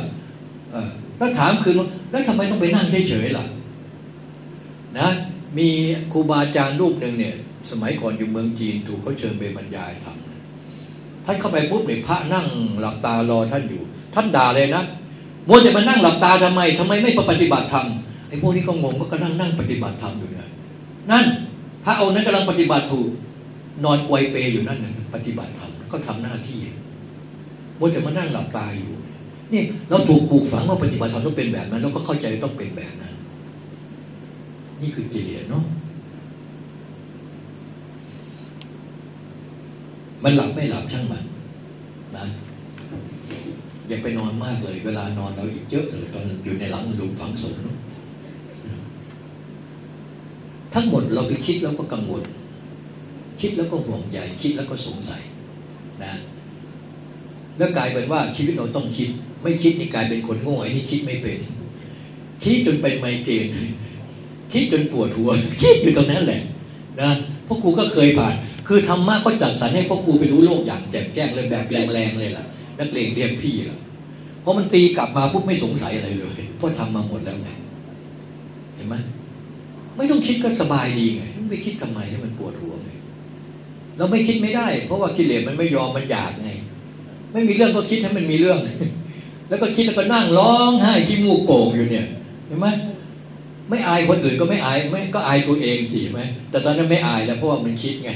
แล้วถามคืนแล้วทำไมต้องไปนั่งเฉยๆล่ะ นะ มีครูบาอาจารย์รูปหนึ่งเนี่ย สมัยก่อนอยู่เมืองจีนถูกเขาเชิญไปบรรยายธรรมท่านเข้าไปปุ๊บเนี่ยพระนั่งหลับตารอท่านอยู่ ท่านด่าเลยนะมัวจะมานั่งหลับตาทำไมทำไมไม่ปฏิบัติธรรมไอ้พวกนี้ก็งงก็นั่งนั่งปฏิบัติธรรมอยู่เนี่ยนั่นพระองค์นั้นกำลังปฏิบัติถูกนอนกวยเปยอยู่นั่นน่ะปฏิบัติธรรม ก็ทำหน้าที่มัวจะมานั่งหลับตาอยู่ นี่เราถูกปลูกฝังว่าปฏิบัติธรรมต้องเป็นแบบนั้นเราก็เข้าใจต้องเป็นแบบนั้น นี่คือกิเลสเนาะมันหลับไม่หลับช่างมันนะอย่าไปนอนมากเลย เวลานอนเราอีกเยอะเลยตอนอยู่ในหลังหลุมฝังศพทั้งหมดเราไปคิดแล้วก็กังวล คิดแล้วก็ห่วงใยคิดแล้วก็สงสัย นะแล้วกลายเป็นว่าชีวิตเราต้องคิด ไม่คิดนี่กลายเป็นคนโง่ไอ้นี่คิดไม่เป็น คิดจนเป็นไมเกรนคิดจนปวดหัวคิดอยู่ตรงนั้นแหละนะพวกครูก็เคยผ่าน คือธรรมะก็จัดสรรให้พวกครูไปรู้โลกอย่างแจ่มแจ้งเลยแบบแรงๆเลยล่ะ นักเลงเรียกพี่ล่ะเพราะมันตีกลับมาปุ๊บไม่สงสัยอะไรเลยเพราะทำมาหมดแล้วไงเห็นไหมไม่ต้องคิดก็สบายดีไงไม่คิดทำไมให้มันปวดหัว เราไม่คิดไม่ได้ เพราะว่ากิเลสมันไม่ยอมมันอยากไง ไม่มีเรื่องก็คิดให้มันมีเรื่อง แล้วก็คิดแล้วก็นั่งร้องไห้ขี้มูกโป่งอยู่เนี่ยเห็นไหมไม่อายคนอื่นก็ไม่อายไม่ก็อายตัวเองสิไหมแต่ตอนนั้นไม่อายแล้วเพราะว่ามันคิดไง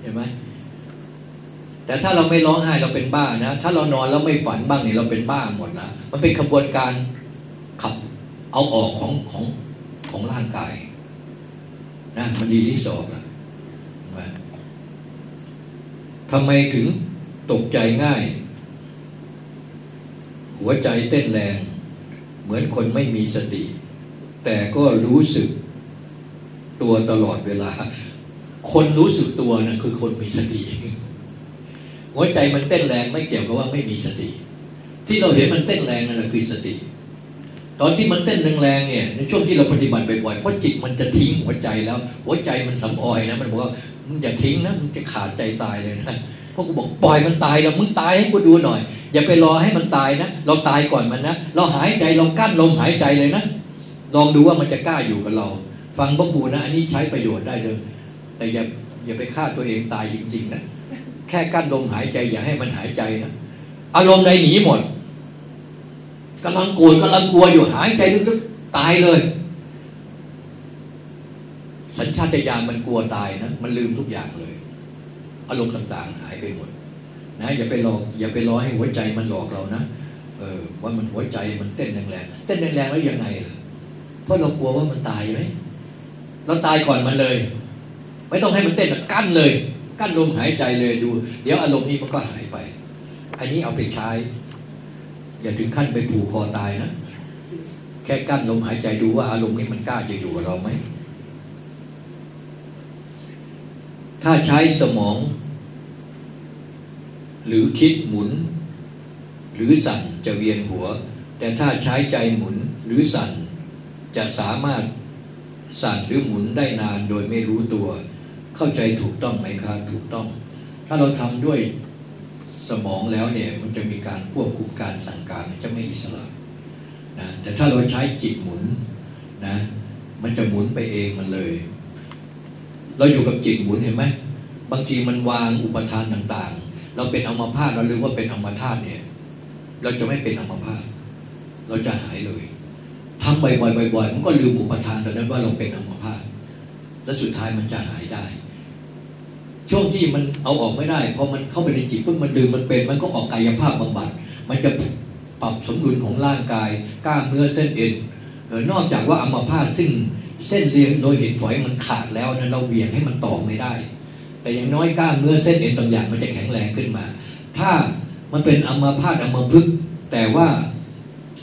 เห็นไหมแต่ถ้าเราไม่ร้องไห้เราเป็นบ้านะ ถ้าเรานอนแล้วไม่ฝันบ้างเนี่ยเราเป็นบ้าหมดนะมันเป็นขบวนการขับเอาออกของของของร่างกายนะมันดีลิสออกนะ ทำไมถึงตกใจง่าย หัวใจเต้นแรง เหมือนคนไม่มีสติ แต่ก็รู้สึกตัวตลอดเวลา คนรู้สึกตัวนะคือคนมีสติ หัวใจมันเต้นแรงไม่เกี่ยวกับว่าไม่มีสติ ที่เราเห็นมันเต้นแรงนั่นแหละคือสติ ตอนที่มันเต้นแรงๆเนี่ยในช่วงที่เราปฏิบัติบ่อยๆเพราะจิตมันจะทิ้งหัวใจแล้ว หัวใจมันสำออยนะมันบอกว่า มึงอย่าทิ้งนะมึงจะขาดใจตายเลยนะพวกกูบอกปล่อยมันตายแล้วมึงตายให้กูดูหน่อย อย่าไปรอให้มันตายนะเราตายก่อนมันนะเราหายใจเรากั้นลมหายใจเลยนะลองดูว่ามันจะกล้าอยู่กับเรา ฟังพวกกูนะ อันนี้ใช้ประโยชน์ได้เลยแต่อย่าอย่าไปฆ่าตัวเองตายจริง ๆ นะแค่กั้นลมหายใจ อย่าให้มันหายใจนะอารมณ์ใดหนีหมดกำลังโกรธกำลังกลัวอยู่หายใจลึกๆตายเลย สัญชาตญาณมันกลัวตายนะมันลืมทุกอย่างเลย อารมณ์ต่างๆ หายไปหมด นะอย่าไปหลออย่าไปรอให้หัวใจมันหลอกเรานะเออว่ามันหัวใจมันเต้นแรงๆเต้นแรงๆแล้วยังไงเพราะเรากลัวว่ามันตายไหมเราตายก่อนมันเลย ไม่ต้องให้มันเต้นกั้นเลย กั้นลมหายใจเลยดู เดี๋ยวอารมณ์นี้มันก็หายไป อันนี้เอาไปใช้ อย่าถึงขั้นไปผูกคอตายนะแค่กั้นลมหายใจดูว่าอารมณ์นี้มันกล้าจะอยู่กับเราไหม ถ้าใช้สมอง หรือคิดหมุน หรือสั่นจะเวียนหัว แต่ถ้าใช้ใจหมุนหรือสั่น จะสามารถสั่นหรือหมุนได้นานโดยไม่รู้ตัว เข้าใจถูกต้องไหมครับถูกต้อง ถ้าเราทำด้วยสมองแล้วเนี่ยมันจะมีการควบคุมการสั่งการมันจะไม่อิสระนะแต่ถ้าเราใช้จิตหมุนนะมันจะหมุนไปเองมันเลย เราอยู่กับจิตหมุนเห็นไหมบางทีมันวางอุปทานต่าง ๆ เราเป็นอมพาตเราลืมว่าเป็นอมธาตุเนี่ย เราจะไม่เป็นอมพาตเราจะหายเลยทำบ่อยๆบ่อยๆมันก็ลืมอุปทานตอนนั้นว่าเราเป็นอมพาตแล้วสุดท้ายมันจะหายได้ ช่วงที่มันเอาออกไม่ได้พอมันเข้าไปในจิตปุ๊บมันดื่มมันเป็น มันก็ออกกายภาพบำบัดมันจะปรับสมดุลของร่างกายกล้ามเนื้อเส้นเอ็นนอกจากว่าอัมพาตซึ่ง เส้นเลียงโดยเห็นฝอยมันขาดแล้วนะเราเบี่ยงให้มันต่อไม่ได้ แต่อย่างน้อยกล้ามเนื้อเส้นเอ็นต่างอย่างมันจะแข็งแรงขึ้นมา ถ้ามันเป็นอัมพาตอัมพฤกษ์แต่ว่า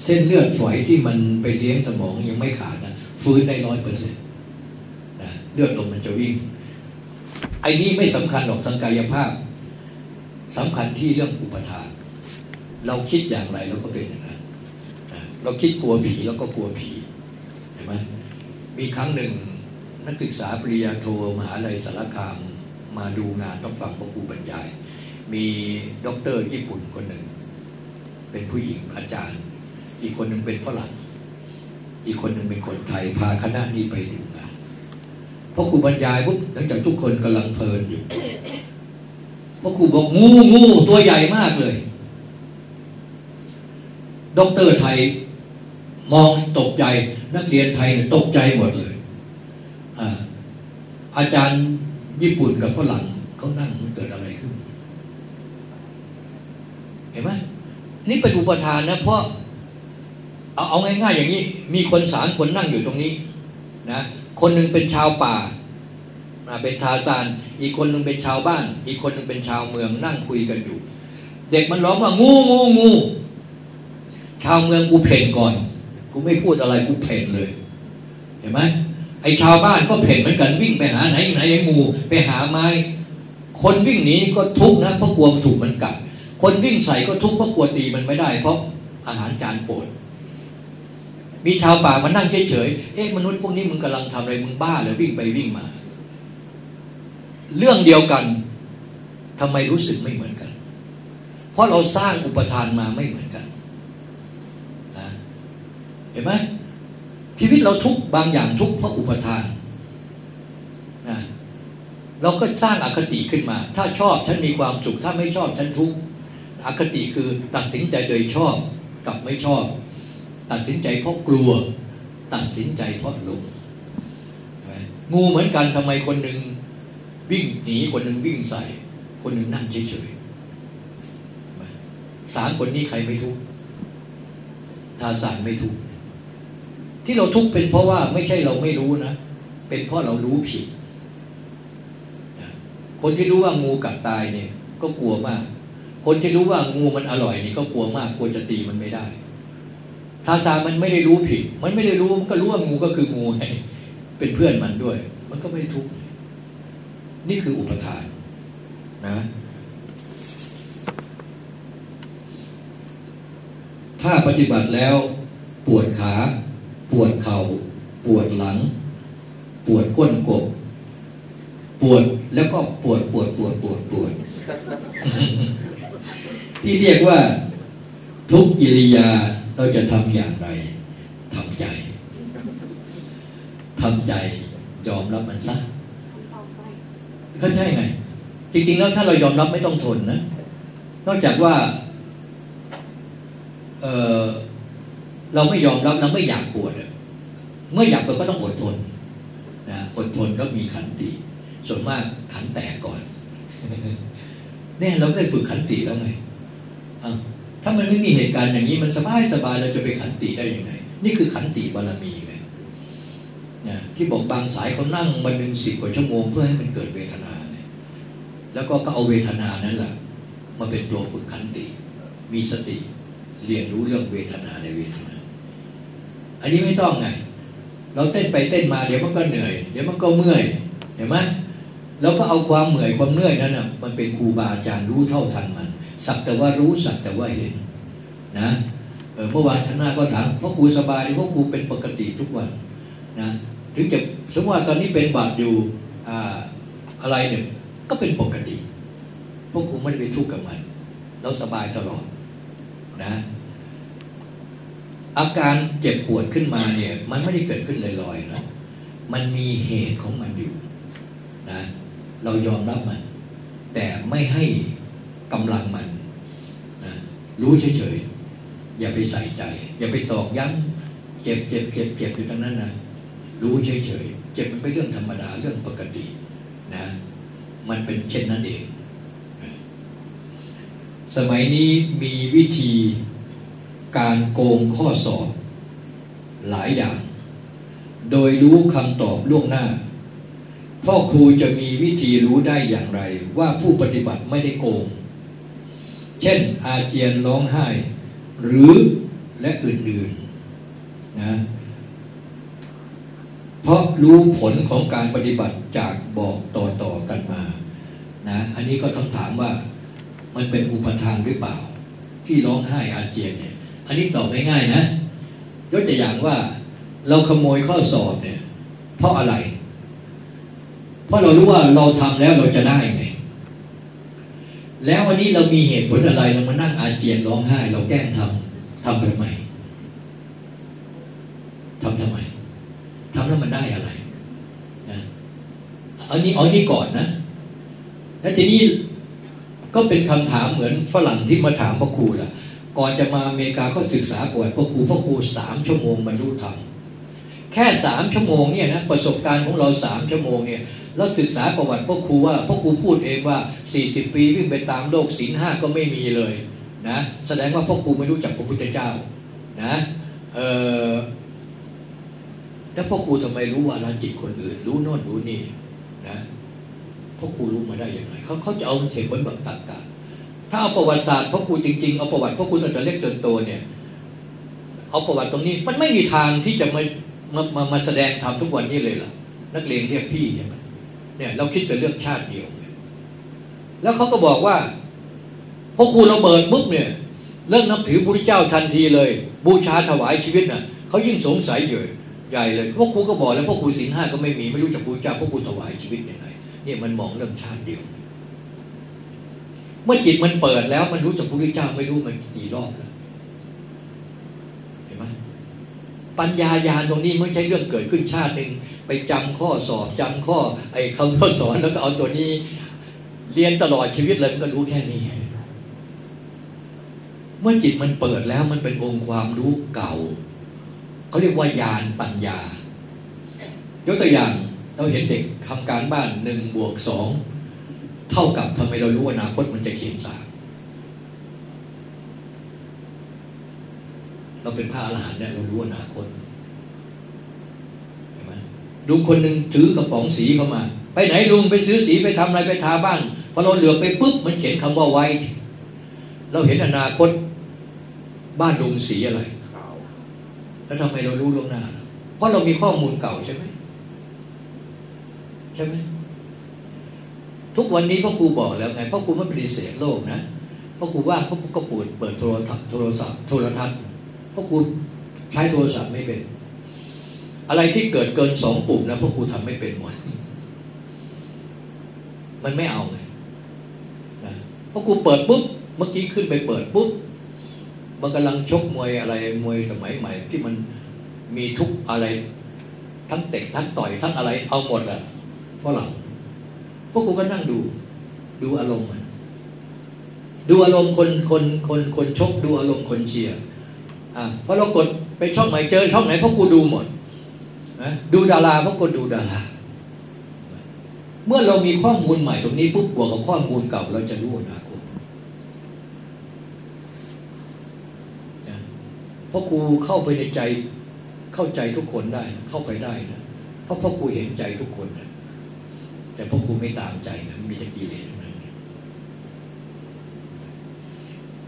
เส้นเลือดฝอยที่มันไปเลี้ยงสมองยังไม่ขาดนะฟื้นได้ร้อยเปอร์เซ็นต์เลือดลมมันจะวิ่งไอ้นี้ไม่สำคัญหรอกทางกายภาพสำคัญที่เรื่องอุปทาน เราคิดอย่างไรเราก็เป็นอย่างนั้นเราคิดกลัวผีเราก็กลัวผีเห็นไหม มีครั้งหนึ่ง นักศึกษาปริญญาโทมหาลัยสารคามมาดูงานต้องฟังพระครูบรรยาย มีด็อกเตอร์ญี่ปุ่นคนหนึ่ง เป็นผู้หญิงอาจารย์ อีกคนหนึ่งเป็นฝรั่งอีกคนหนึ่งเป็นคนไทยพาคณะนี้ไปดูงานพระครูบรรยายปุ๊บหลังจากทุกคนกำลังเพลินอยู่พระครูบอกงูงูตัวใหญ่มากเลยด็อกเตอร์ไทย มองตกใจนักเรียนไทยตกใจหมดเลยอาอาจารย์ญี่ปุ่นกับฝรั่งเขานั่งมันเกิดอะไรขึ้น เห็นไหมนี่เป็นอุปทานนะ เพราะเอาเอาง่ายๆอย่างนี้ มีคนสามคนนั่งอยู่ตรงนี้นะคนหนึ่งเป็นชาวป่าเป็นทาซาน อีกคนหนึ่งเป็นชาวบ้าน อีกคนหนึ่งเป็นชาวเมืองนั่งคุยกันอยู่ เด็กมันร้องว่างูงูงูชาวเมืองกูเพ่นก่อน กูไม่พูดอะไรกูเพ่นเลย เห็นไหมไอ้ชาวบ้านก็เพ่นเหมือนกันวิ่งไปหาไหนไหนไองูไปหาไม้ คนวิ่งหนีก็ทุกข์นะเพราะกลัวถูกมันกัด คนวิ่งใส่ก็ทุกข์เพราะกลัวตีมันไม่ได้ เพราะอาหารจานโปรดมีชาวป่ามานั่งเฉยๆ เอ๊ะมนุษย์พวกนี้มึงกำลังทำอะไรมึงบ้าเลยวิ่งไปวิ่งมา เรื่องเดียวกันทำไมรู้สึกไม่เหมือนกัน เพราะเราสร้างอุปทานมาไม่เหมือนกัน เห็นไหมชีวิตเราทุกบางอย่างทุกเพราะอุปทานนะเราก็สร้างอคติขึ้นมา ถ้าชอบฉันมีความสุข ถ้าไม่ชอบฉันทุกข์อคติคือตัดสินใจโดยชอบกับไม่ชอบ ตัดสินใจเพราะกลัว ตัดสินใจเพราะหลงงูเหมือนกันทำไมคนหนึ่งวิ่งหนีคนหนึ่งวิ่งใส่ คนหนึ่งนั่งเฉยๆสามคนนี้ใครไม่ทุกข์ทาสานไม่ทุก ที่เราทุกข์เป็นเพราะว่าไม่ใช่เราไม่รู้นะ เป็นเพราะเรารู้ผิด คนที่รู้ว่างูกัดตายเนี่ย ก็กลัวมาก คนที่รู้ว่างูมันอร่อยนี่ก็กลัวมาก กลัวจะตีมันไม่ได้ ทาซามันไม่ได้รู้ผิด มันไม่ได้รู้มันก็รู้ว่างูก็คืองูไงเป็นเพื่อนมันด้วย มันก็ไม่ทุกข์ นี่คืออุปทานนะถ้าปฏิบัติแล้วปวดขา ปวดเขา่า ปวดหลัง ปวดก้นกบ ปวดแล้วก็ปวดปวดปวดปวดปวด ที่เรียกว่าทุกกิริยาเราจะทำอย่างไรทำใจทำใจยอมรับมันซะก็ใช่ไง จริง ๆ แล้วถ้าเรายอมรับไม่ต้องทนนะ นอกจากว่า เเราไม่ยอมรับเราไม่อยากปวดเมื่ออยากปวดก็ต้องอดทนนะอดทนก็มีขันติ ส่วนมากขันแตกก่อนเนี่ยเราได้ฝึกขันติแล้วไงถ้ามันไม่มีเหตุการณ์อย่างนี้มันสบายสบายเราจะไปขันติได้ยังไง นี่คือขันติบารมีไงนะที่บอกบางสายเขานั่งวันหนึ่งสิบกว่าชั่วโมงเพื่อให้มันเกิดเวทนาไงแล้วก็ก็เอาเวทนานั้นแหละมาเป็นตัวฝึกขันติ มีสติเรียนรู้เรื่องเวทนาในเวทนา อันนี้ไม่ต้องไง เราเต้นไปเต้นมาเดี๋ยวมันก็เหนื่อย เดี๋ยวมันก็เมื่อยเห็นไหมแล้วก็เอาความเหนื่อยความเหนื่อยนั้นอะมันเป็นครูบาอาจารย์รู้เท่าทันมัน สักแต่ว่ารู้สักแต่ว่าเห็นนะเมื่อวานท่านหน้าก็ถามพ่อครูสบายพ่อครูเป็นปกติทุกวันนะถึงจะสมมติว่าตอนนี้เป็นบาดอยู่อ่าอะไรเนี่ยก็เป็นปกติพวกครูไม่ได้ไปทุกข์กับมัน เราสบายตลอดนะ อาการเจ็บปวดขึ้นมาเนี่ย มันไม่ได้เกิดขึ้นลอยๆนะมันมีเหตุของมันอยู่นะเรายอมรับมัน แต่ไม่ให้กำลังมันนะรู้เฉยๆอย่าไปใส่ใจ อย่าไปตอกย้ำเจ็บเจ็บเจ็บเจ็บอยู่ทั้งนั้นนะรู้เฉยๆเจ็บมันเป็นเรื่องธรรมดาเรื่องปกตินะมันเป็นเช่นนั้นเอง สมัยนี้มีวิธี การโกงข้อสอบ หลายอย่าง โดยรู้คำตอบล่วงหน้า พ่อครูจะมีวิธีรู้ได้อย่างไร ว่าผู้ปฏิบัติไม่ได้โกง เช่นอาเจียนร้องไห้ หรือและอื่นๆนะเพราะรู้ผลของการปฏิบัติจากบอกต่อๆกันมานะอันนี้ก็ต้องถามว่ามันเป็นอุปทานหรือเปล่า ที่ร้องไห้อาเจียนเนี่ย อันนี้ตอบง่ายๆนะยกตัวอย่างว่า เราขโมยข้อสอบเนี่ย เพราะอะไร เพราะเรารู้ว่าเราทำแล้วเราจะได้ไง แล้ววันนี้เรามีเหตุผลอะไรเรามานั่งอาเจียนร้องไห้ เราแกล้งทำทำทำไมทำทำไมทำแล้วมันได้อะไรนะอันนี้เอานี้ก่อนนะแล้วทีนี้ก็เป็นคำถามเหมือนฝรั่งที่มาถามพ่อครูล่ะ ก่อนจะมาอเมริกาก็ศึกษาปวดพ่อครูพ่อครูสามชั่วโมงบรรลุธรรมแค่สามชั่วโมงเนี่ยนะประสบการณ์ของเราสามชั่วโมงเนี่ยแล้วศึกษาประวัติพ่อครูว่าพ่อครูพูดเองว่าสี่สิบปีวิ่งไปตามโลกศีลห้าก็ไม่มีเลยนะแสดงว่าพ่อครูไม่รู้จักพระพุทธเจ้านะเออแล้วพ่อครูทำไมรู้ว่าราจิตคนอื่น รู้โน่นรู้นี่นะพ่อครูรู้มาได้ยังไงเขาเขาจะเอาเหตุผลแบบตักกะ ถ้าเอาประวัติศาสตร์พ่อครูจริงๆ เอาประวัติพ่อครูตั้งแต่เล็กจนโตเนี่ย เอาประวัติตรงนี้มันไม่มีทางที่จะมามามามาแสดงทำทุกวันนี้เลยล่ะ นักเลงเรียกพี่ใช่ไหมเนี่ยเราคิดแต่เรื่องชาติเดียว แล้วเขาก็บอกว่าพ่อครูเราเบิดปุ๊บเนี่ยเลิกนับถือพระเจ้าทันทีเลย บูชาถวายชีวิตน่ะเขายิ่งสงสัยอยู่ใหญ่เลยพ่อครูก็บอกแล้วพ่อครูสินห้าก็ไม่มีไม่รู้จักพระเจ้าพ่อครูถวายชีวิตยังไงเนี่ยมันมองเรื่องชาติเดียว เมื่อจิตมันเปิดแล้ว มันรู้จักพระพุทธเจ้าไม่รู้มันกี่รอบแล้วเห็นไหมปัญญายาณตรงนี้ไม่ใช่เรื่องเกิดขึ้นชาติหนึ่งไปจำข้อสอบจำข้อ ไอ้คำข้อสอนแล้วก็เอาตัวนี้ เรียนตลอดชีวิตเลยมันก็รู้แค่นี้ เมื่อจิตมันเปิดแล้วมันเป็นองค์ความรู้เก่าเขาเรียกว่าญาณปัญญายกตัวอย่างเราเห็นเด็กทำการบ้านหนึ่งบวกสอง เท่ากับทำไมเรารู้อนาคตมันจะเขียนสามเราเป็นพระอรหันต์เนี่ยเรารู้อนาคตเห็นไหมดูคนหนึ่งถือกระป๋องสีเข้ามา ไปไหนลุงไปซื้อสีไปทำอะไรไปทาบ้านพอเราเหลือไปปุ๊บมันเขียนคำว่าไว้ เราเห็นอนาคต บ้านลุงสีอะไรแล้วทำไมเรารู้ล่วงหน้าเพราะเรามีข้อมูลเก่าใช่ไหมใช่ไหม ทุกวันนี้พ่อครูบอกแล้วไงพ่อครูไม่ปฏิเสธโลกนะพ่อครูว่าพ่อครูก็ปวดเปิดโทรทัศน์โทรศัพท์โทรทัศน์พ่อครูใช้โทรศัพท์ไม่เป็น อะไรที่เกิดเกินสองปุ่มนะพ่อครูทำไม่เป็นหมดมันไม่เอาเลยนะพ่อครูเปิดปุ๊บเมื่อกี้ขึ้นไปเปิดปุ๊บมันกำลังชกมวยอะไรมวยสมัยใหม่ ที่มันมีทุกอะไร ทั้งเตะทั้งต่อยทั้งอะไรเอาหมดอะเพราะเรา พวกกูก็นั่งดู ดูอารมณ์มันดูอารมณ์คนคนคนคนชกดูอารมณ์คนเชียร์อะพอเรากดไปช่องไหนเจอช่องไหนพวกกูดูหมดนะดูดาราพวกกูดูดาราเมื่อเรามีข้อมูลใหม่ตรงนี้ปุ๊บบวกกับข้อมูลเก่าเราจะรู้อนาคตนะเพราะกูเข้าไปในใจเข้าใจทุกคนได้ เข้าไปได้นะเพราะพ่อกูเห็นใจทุกคนนะ แต่พ่อกูไม่ตามใจนะมีแต่กิเลสนั้น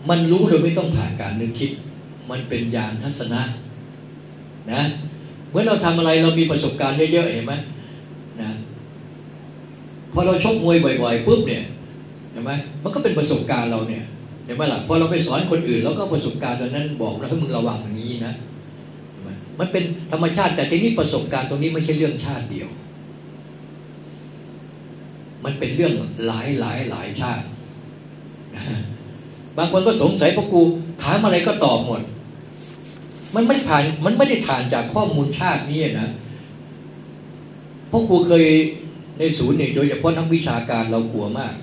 มันรู้โดยไม่ต้องผ่านการนึกคิด มันเป็นญาณทัศนะ นะเมื่อเราทำอะไรเรามีประสบการณ์เยอะๆเห็นไหมนะพอเราชกมวยบ่อยๆปุ๊บเนี่ยเห็นไหมมันก็เป็นประสบการณ์เราเนี่ยเห็นไหมล่ะพอเราไปสอนคนอื่นแล้วก็ประสบการณ์ตรงนั้นบอกเราให้มึงระวังอย่างนี้นะมันเป็นธรรมชาติแต่ทีนี้ประสบการณ์ตรงนี้ไม่ใช่เรื่องชาติเดียว มันเป็นเรื่องหลายหลายหลายชาติบางคนก็สงสัยพวกกูถามอะไรก็ตอบหมด มันไม่ผ่าน มันไม่ได้ผ่านจากข้อมูลชาตินี้นะพวกกูเคยในศูนย์เนี่ยโดยเฉพาะนักวิชาการเรากลัวมาก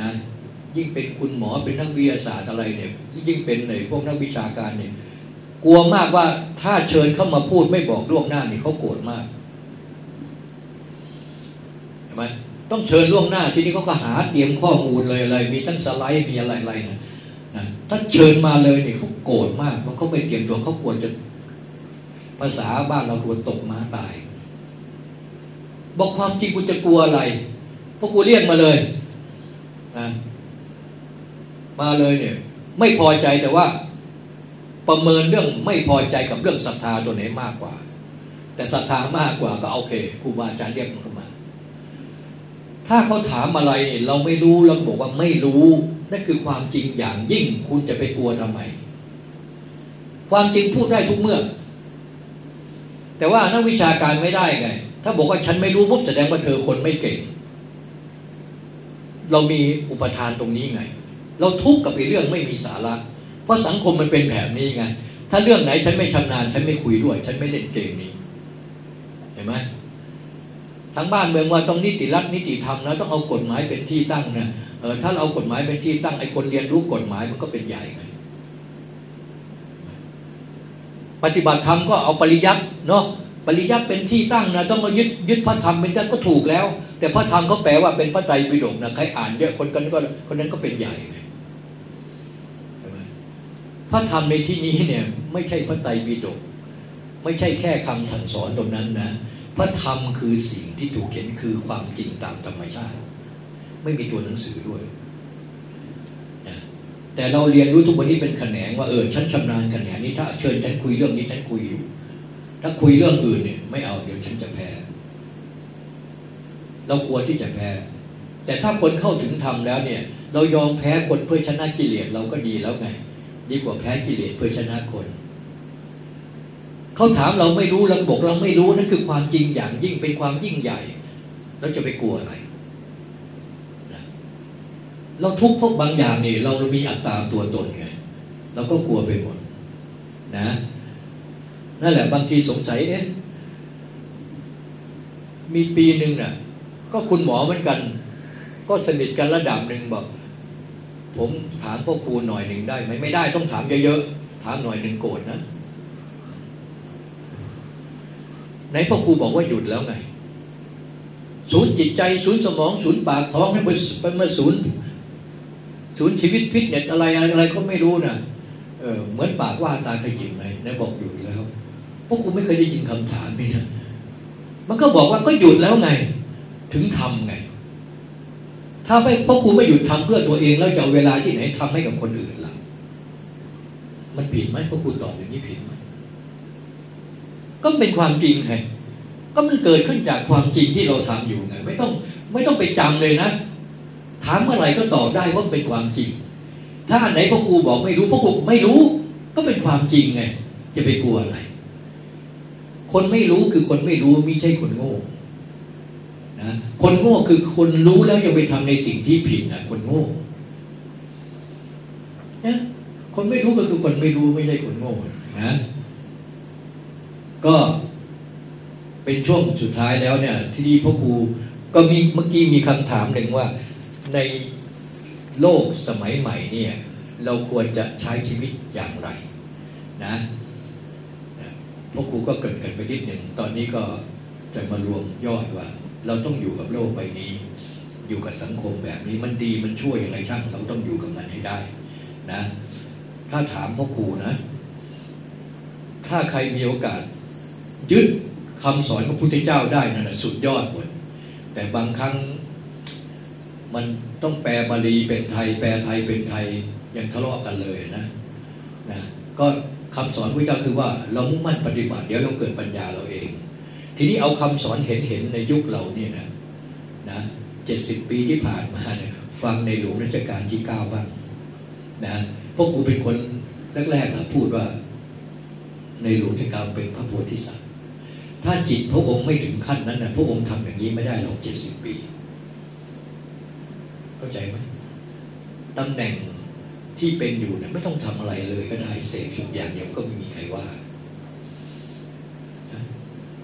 นะยิ่งเป็นคุณหมอเป็นนักวิทยาศาสตร์อะไรเนี่ย ยิ่งเป็นในพวกนักวิชาการเนี่ย กลัวมากว่าถ้าเชิญเข้ามาพูดไม่บอกล่วงหน้านี่เขาโกรธมากเห็นไหม ต้องเชิญล่วงหน้า ทีนี้เขาก็หาเตรียมข้อมูลเลยอะไรมีทั้งสไลด์มีอะไรอะไรนะนะถ้าเชิญมาเลยเนี่ยเขาโกรธมากเพราะเขาไปเตรียมตัวเขาควรจะภาษาบ้านเราควรตกมาตาย บอกความจริงกูจะกลัวอะไรเพราะกูเรียกมาเลยนะมาเลยเนี่ย ไม่พอใจแต่ว่า ประเมินเรื่องไม่พอใจกับเรื่องศรัทธาตัวไหนมากกว่า แต่ศรัทธามากกว่าก็โอเคครูบาอาจารย์เรียกมัน ถ้าเขาถามอะไรเราไม่รู้เราบอกว่าไม่รู้นั่นคือความจริงอย่างยิ่งคุณจะไปกลัวทำไม ความจริงพูดได้ทุกเมื่อ แต่ว่านักวิชาการไม่ได้ไง ถ้าบอกว่าฉันไม่รู้ปุ๊บแสดงว่าเธอคนไม่เก่ง เรามีอุปทานตรงนี้ไง เราทุกข์กับไอ้เรื่องไม่มีสาระ เพราะสังคมมันเป็นแบบนี้ไง ถ้าเรื่องไหนฉันไม่ชำนาญ ฉันไม่คุยด้วย ฉันไม่เล่นเกมนี้ เห็นไหม ทั้งบ้านเมืองว่าต้องนิติรัฐนิติธรรมนะต้องเอากฎหมายเป็นที่ตั้งนะเออถ้าเราเอากฎหมายเป็นที่ตั้งไอ้คนเรียนรู้กฎหมายมันก็เป็นใหญ่ไงปฏิบัติธรรมก็เอาปริยัติเนาะปริยัติเป็นที่ตั้งนะต้องมายึดยึดพระธรรมเป็นที่ก็ถูกแล้ว แต่พระธรรมเขาแปลว่าเป็นพระไตรปิฎกนะใครอ่านเยอะคนกันก็คนนั้นก็เป็นใหญ่ไงพระธรรมในที่นี้เนี่ยไม่ใช่พระไตรปิฎกไม่ใช่แค่คำสั่งสอนตรงนั้นนะ พระธรรมคือสิ่งที่ถูกเขียนคือความจริงตามธรรมชาติ ไม่มีตัวหนังสือด้วยนะแต่เราเรียนรู้ทุกวันนี้เป็นแขนงว่าเออฉันชำนาญแขนงนี้ถ้าเชิญฉันคุยเรื่องนี้ฉันคุยอยู่ ถ้าคุยเรื่องอื่นเนี่ย ไม่เอาเดี๋ยวฉันจะแพ้ เรากลัวที่จะแพ้ แต่ถ้าคนเข้าถึงธรรมแล้วเนี่ย เรายอมแพ้คนเพื่อชนะกิเลสเราก็ดีแล้วไง ดีกว่าแพ้กิเลสเพื่อชนะคน เขาถามเราไม่รู้เราบอกเราไม่รู้นั่นคือความจริงอย่างยิ่งเป็นความยิ่งใหญ่เราจะไปกลัวอะไรเราทุกพราะบางอย่างนี่เรามีอัตตาตัวตนไงเราก็กลัวไปหมดนะนั่นแหละบางทีสงสัยเอ๊ะมีปีหนึ่งน่ะ ก็คุณหมอเหมือนกัน ก็สนิทกันระดับหนึ่งบอก ผมถามพ่อครูหน่อยหนึ่งได้ไหมไม่ได้ต้องถามเยอะๆถามหน่อยหนึ่งโกรธนะ ไหนพ่อครูบอกว่าหยุดแล้วไง ศูนย์จิตใจศูนย์สมอง ศูนย์ปากท้องให้ไปมาศูนย์ศูนย์ชีวิตฟิตเนสอะไรอะไรก็ไม่รู้นะเออเหมือนปากว่าตาขยิบไหนายบอกหยุดแล้วพวกคุณไม่เคยได้ยินคำถามนี่นะมันก็บอกว่าก็หยุดแล้วไง ถึงทำไง ถ้าไม่พวกคุณไม่หยุดทำเพื่อตัวเองแล้วจะเอาเวลาที่ไหนทำให้กับคนอื่นล่ะ มันผิดไหมพวกคุณตอบอย่างนี้ผิดไหม ก็เป็นความจริงไงก็มันเกิดขึ้นจากความจริงที่เราทำอยู่ไงไม่ต้องไม่ต้องไปจำเลยนะถามเมื่อไหร่ก็ตอบได้ว่าเป็นความจริง ถ้าไหนพ่อครูบอกไม่รู้พ่อครูไม่รู้ ก็เป็นความจริงไงจะไปกลัวอะไร คนไม่รู้คือคนไม่รู้ไม่ใช่คนโง่นะคนโง่คือคนรู้แล้วยังไปทำในสิ่งที่ผิดนะคนโง่นะคนไม่รู้ก็คือคนไม่รู้ไม่ใช่คนโง่นะ ก็เป็นช่วงสุดท้ายแล้วเนี่ย ที่นี่พ่อครูก็มีเมื่อกี้มีคำถามหนึ่งว่าในโลกสมัยใหม่เนี่ย เราควรจะใช้ชีวิตอย่างไรนะพ่อครูก็เกิดกันไปนิดหนึ่ง ตอนนี้ก็จะมารวมยอดว่า เราต้องอยู่กับโลกใบนี้ อยู่กับสังคมแบบนี้มันดีมันช่วยอย่างไรช่างเราต้องอยู่กับมันให้ได้นะ ถ้าถามพ่อครูนะ ถ้าใครมีโอกาส ยึดคำสอนของพระพุทธเจ้าได้นั่นสุดยอดหมดแต่บางครั้งมันต้องแปลบาลีเป็นไทย แปลไทยเป็นไทยยังทะเลาะกันเลยนะนะก็คำสอนพระเจ้าคือว่าเรามุ่งมั่นปฏิบัติเดี๋ยวเราเกิดปัญญาเราเอง ทีนี้เอาคำสอนเห็นเห็นในยุคเราเนี่ยนะนะเจ็ดสิบปีที่ผ่านมาเนี่ยฟังในหลวงรัชกาลที่เก้าบ้างนะพวกกูเป็นคนแรกๆนะพูดว่า ในหลวงรัชกาลเป็นพระโพธิสัตว ถ้าจิตพระองค์ไม่ถึงขั้นนั้นนะพระองค์ทำอย่างนี้ไม่ได้หรอกเจ็ดสิบปี เข้าใจไหมตำแหน่งที่เป็นอยู่นะไม่ต้องทำอะไรเลยก็ได้เสกทุกอย่างเดียวก็ไม่มีใครว่า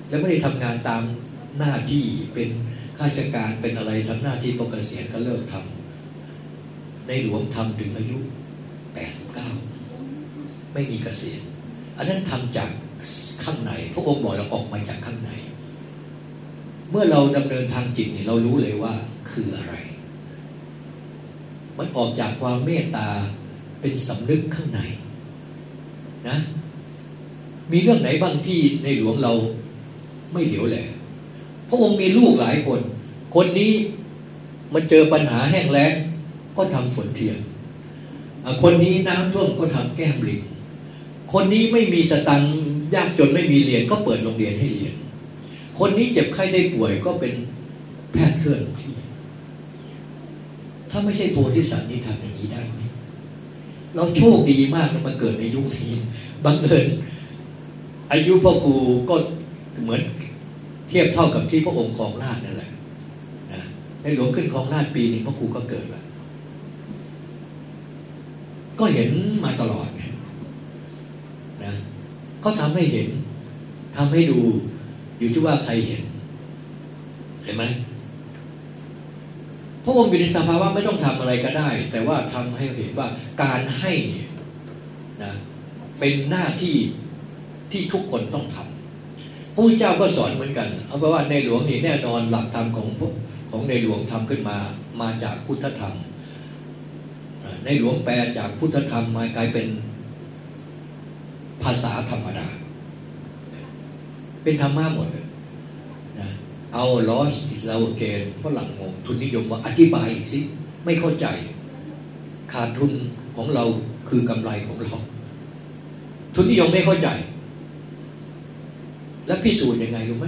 แล้วไม่ได้ทำงานตามหน้าที่เป็นข้าราชการเป็นอะไรทำหน้าที่ปกเกษียณก็เลิกทำในหลวงทำถึงอายุแปดสิบเก้าไม่มีเกษียณอันนั้นทำจาก ข้างใน พระองค์บอกเราออกมาจากข้างใน เมื่อเราดำเนินทางจิตนี่เรารู้เลยว่าคืออะไร มันออกจากความเมตตาเป็นสำนึกข้างในนะ มีเรื่องไหนบ้างที่ในหลวงเราไม่เหลียวแหละพระองค์มีลูกหลายคน คนนี้มันเจอปัญหาแห้งแล้งก็ทำฝนเทียมคนนี้น้ำท่วมก็ทำแก้มลิงคนนี้ไม่มีสตัง ยากจนไม่มีเรียนก็เปิดโรงเรียนให้เรียน คนนี้เจ็บไข้ได้ป่วยก็เป็นแพทย์เคลื่อนที่ ถ้าไม่ใช่โพธิสัตว์นี่ทำอย่างนี้ได้ไหมเราโชคดีมากมาเกิดในยุคนี้บังเอิญอายุพ่อครูก็เหมือนเทียบเท่ากับที่พระองค์ครองราชนั่นแหละนะในหลวงขึ้นครองราชปีหนึ่งพ่อครูก็เกิดล้วก็เห็นมาตลอด ก็ทำให้เห็นทำให้ดูอยู่ที่ว่าใครเห็น เห็นไหมพระองค์อยู่ในสภาวะไม่ต้องทำอะไรก็ได้ แต่ว่าทำให้เห็นว่าการให้เนี่ยนะเป็นหน้าที่ที่ทุกคนต้องทำพระเจ้าก็สอนเหมือนกัน เอาเป็นว่าในหลวงนี่แน่นอนหลักธรรมของของในหลวงทำขึ้นมามาจากพุทธธรรม ในหลวงแปลจากพุทธธรรมมากลายเป็น ภาษาธรรมดา เป็นธรรมะหมดนะเอาลอสอิสลาเกนฝรั่งงงทุนนิยมว่าอธิบายอีกสิ ไม่เข้าใจ ขาดทุนของเราคือกำไรของเรา ทุนนิยมไม่เข้าใจ แล้วพิสูจน์ยังไงรู้ไหม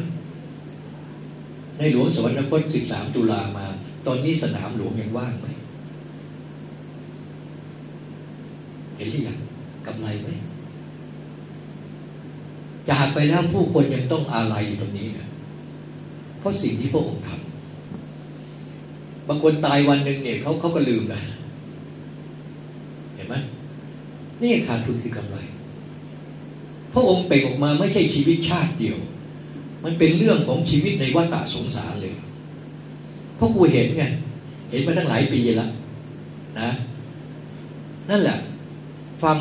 ในหลวงสวรรคตสิบสามตุลามา ตอนนี้สนามหลวงยังว่างไหม เห็นหรือยังกำไรไหม จากไปแล้วผู้คนยังต้องอาลัยอยู่ตรงนี้นะเพราะสิ่งที่พระองค์ทำบางคนตายวันหนึ่งเนี่ยเขาเขาก็ลืมนะเห็นไหมนี่ขาดทุนคือกำไร พระองค์เป่งออกมาไม่ใช่ชีวิตชาติเดียว มันเป็นเรื่องของชีวิตในวัฏสงสารเลยเพราะกูเห็นไง เห็นมาตั้งหลายปีแล้วนะ นั่นแหละ ฟัง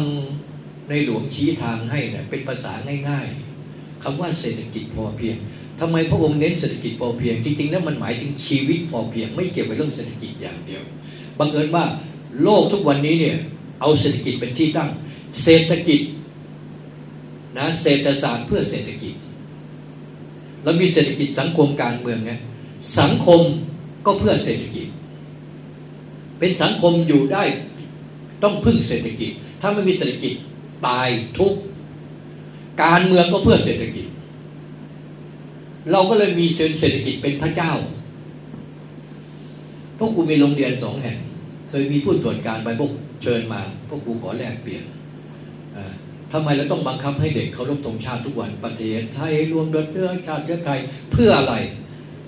ในหลวงชี้ทางให้เนี่ยเป็นภาษาง่าย ๆคำว่าเศรษฐกิจพอเพียงทำไมพระองค์เน้นเศรษฐกิจพอเพียง จริงๆแล้วมันหมายถึงชีวิตพอเพียง ไม่เกี่ยวกับเรื่องเศรษฐกิจอย่างเดียวบังเอิญว่าโลกทุกวันนี้เนี่ยเอาเศรษฐกิจเป็นที่ตั้ง เศรษฐกิจนะเศรษฐศาสตร์เพื่อเศรษฐกิจเรามีเศรษฐกิจสังคมการเมืองไงสังคมก็เพื่อเศรษฐกิจ เป็นสังคมอยู่ได้ต้องพึ่งเศรษฐกิจ ถ้าไม่มีเศรษฐกิจ ตายทุกการเมืองก็เพื่อเศรษฐกิจ เราก็เลยมีเศรษฐกิจเป็นพระเจ้าพวกครูมีโรงเรียนสองแห่ง เคยมีผู้ตรวจการไปพวกเชิญมา พวกครูขอแลกเปลี่ยนทำไมเราต้องบังคับให้เด็กเขารบธงชาติทุกวันประเทศไทยรวมดเนื้อชาติเชื้อไทยเพื่ออะไร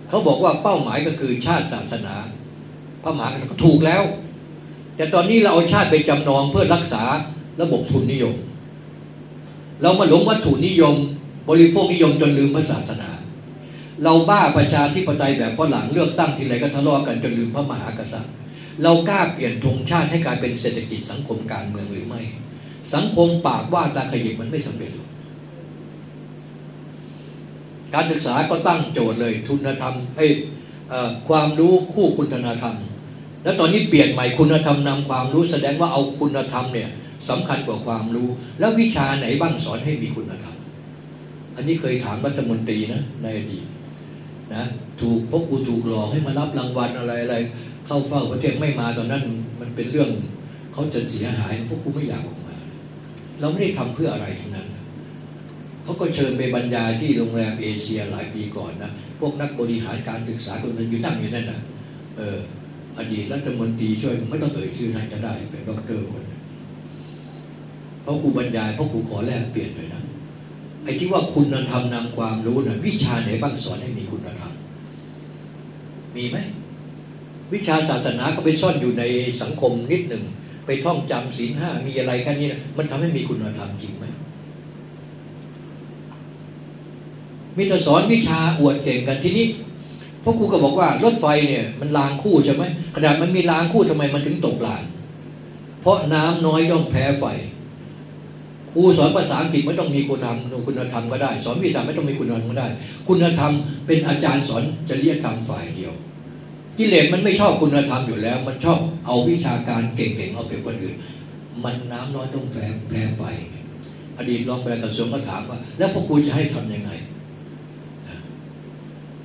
เขาบอกว่าเป้าหมายก็คือชาติศาสนา พระมหากษัตริย์ถูกแล้ว แต่ตอนนี้เราเอาชาติไปจำนองเพื่อรักษา ระบบทุนนิยม เรามาหลงวัตถุนิยม บริโภคนิยมจนลืมพระศาสนา เราบ้าประชาธิปไตยแบบฝรั่งเลือกตั้งทีไรก็ทะเลาะกันจนลืมพระมหากษัตริย์ เรากล้าเปลี่ยนธงชาติให้กลายเป็นเศรษฐกิจสังคมการเมืองหรือไม่ สังคมปากว่าตาขยิบมันไม่สำเร็จการศึกษาก็ตั้งโจทย์เลยทุนธรรมเอ้ความรู้คู่คุณธรรม แล้วตอนนี้เปลี่ยนใหม่คุณธรรมนำความรู้แสดงว่าเอาคุณธรรมเนี่ย สำคัญกว่าความรู้ แล้ววิชาไหนบ้างสอนให้มีคุณธรรมอันนี้เคยถามรัฐมนตรีนะในอดีตนะถูกพวกกูถูกหลอกให้มารับรางวัลอะไรอะไร เข้าเฝ้าประเทศไม่มาตอนนั้นมันเป็นเรื่องเขาจะเสียหายพวกกูไม่อยากออกมา เราไม่ได้ทำเพื่ออะไรทั้งนั้นเขาก็เชิญไปบรรยายที่โรงแรมเอเชียหลายปีก่อนนะพวกนักบริหารการศึกษาคนนั้นอยู่นั่งอยู่นั่นนะเอออดีตรัฐมนตรีช่วยไม่ต้องเอ่ยชื่อท่านจะได้เป็นด็อกเตอร์คน พราะครูบรรยายเพราะครูขอแลกเปลี่ยนเลยนะไอ้ที่ว่าคุณธรรมนำความรู้นะวิชาไหนบ้างสอนให้มีคุณธรรม มีไหมวิชาศาสนาก็ไปซ่อนอยู่ในสังคมนิดหนึ่ง ไปท่องจำศีลห้ามีอะไรแค่นี้นะมันทำให้มีคุณธรรมจริงไหมมีแต่สอนวิชาอวดเก่งกันที่นี้พวกครูก็บอกว่ารถไฟเนี่ยมันรางคู่ใช่ไหมขนาดมันมีรางคู่ทำไมมันถึงตกราง เพราะน้ำน้อยย่อมแพ้ไฟ ครูสอนภาษาอังกฤษไม่ต้องมีคุณธรรมคุณธรรมก็ได้ สอนวิชาไม่ต้องมีคุณธรรมก็ได้ คุณธรรมเป็นอาจารย์สอนจริยธรรมฝ่ายเดียว กิเลสมันไม่ชอบคุณธรรมอยู่แล้ว มันชอบเอาวิชาการเก่งๆเอาเปรียบคนอื่น มันน้ำน้อยต้องแพ้แพ้ไป อดีตรองปลกระทรวงก็ถามว่า แล้วพวกคุณจะให้ทํำยังไง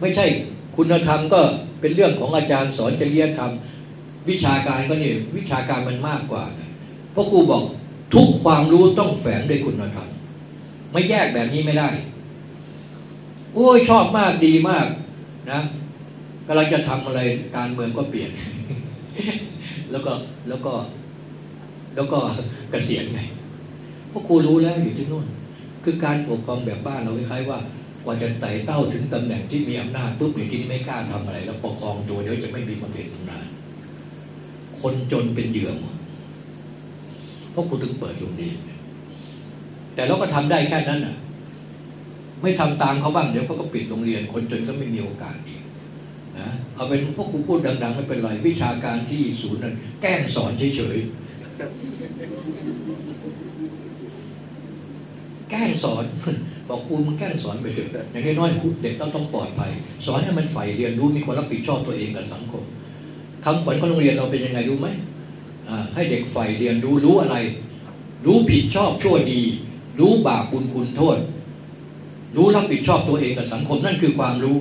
ไม่ใช่คุณธรรมก็เป็นเรื่องของอาจารย์สอนจริยธรรม วิชาการก็นี่วิชาการมันมากกว่าเพราะครูบอก ทุกความรู้ต้องแฝงด้วยคุณธรรมไม่แยกแบบนี้ไม่ได้ โอ้ยชอบมากดีมากนะกำลังจะทำอะไรการเมืองก็เปลี่ยน แล้วก็แล้วก็ แล้วก็เกษียณไงเพราะครูรู้แล้วอยู่ที่นู่น คือการปกครองแบบบ้านเราคล้ายๆว่ากว่าจะไต่เต้าถึงตำแหน่งที่มีอำนาจปุ๊บเนี่ยที่ไม่กล้าทำอะไร แล้วปกครองตัวเดี๋ยวจะไม่มีความเป็นอำนาจคนจนเป็นเหยื่อหมด เพราะครูถึงเปิดโรงเรียนแต่เราก็ทำได้แค่นั้นอะ ไม่ทำตามเขาบ้างเดี๋ยวเขาก็ปิดโรงเรียน คนจนก็ไม่มีโอกาสอีกนะเอาเป็นพวกครูพูดดังๆไม่เป็นไรวิชาการที่ศูนย์นั้นแกล้งสอนเฉยๆแกล้งสอนบอกครูมึงแกล้งสอนไปเถอะอย่างน้อยๆเด็กต้องต้องปลอดภัย สอนให้มันใฝ่เรียนรู้มีความรับผิดชอบตัวเองกับสังคมคำขวัญของโรงเรียนเราเป็นยังไงรู้ไหม ให้เด็กใฝ่เรียนรู้รู้อะไร รู้ผิดชอบชั่วดี รู้บาปบุญคุณโทษ รู้รับผิดชอบตัวเองกับสังคมนั่นคือความรู้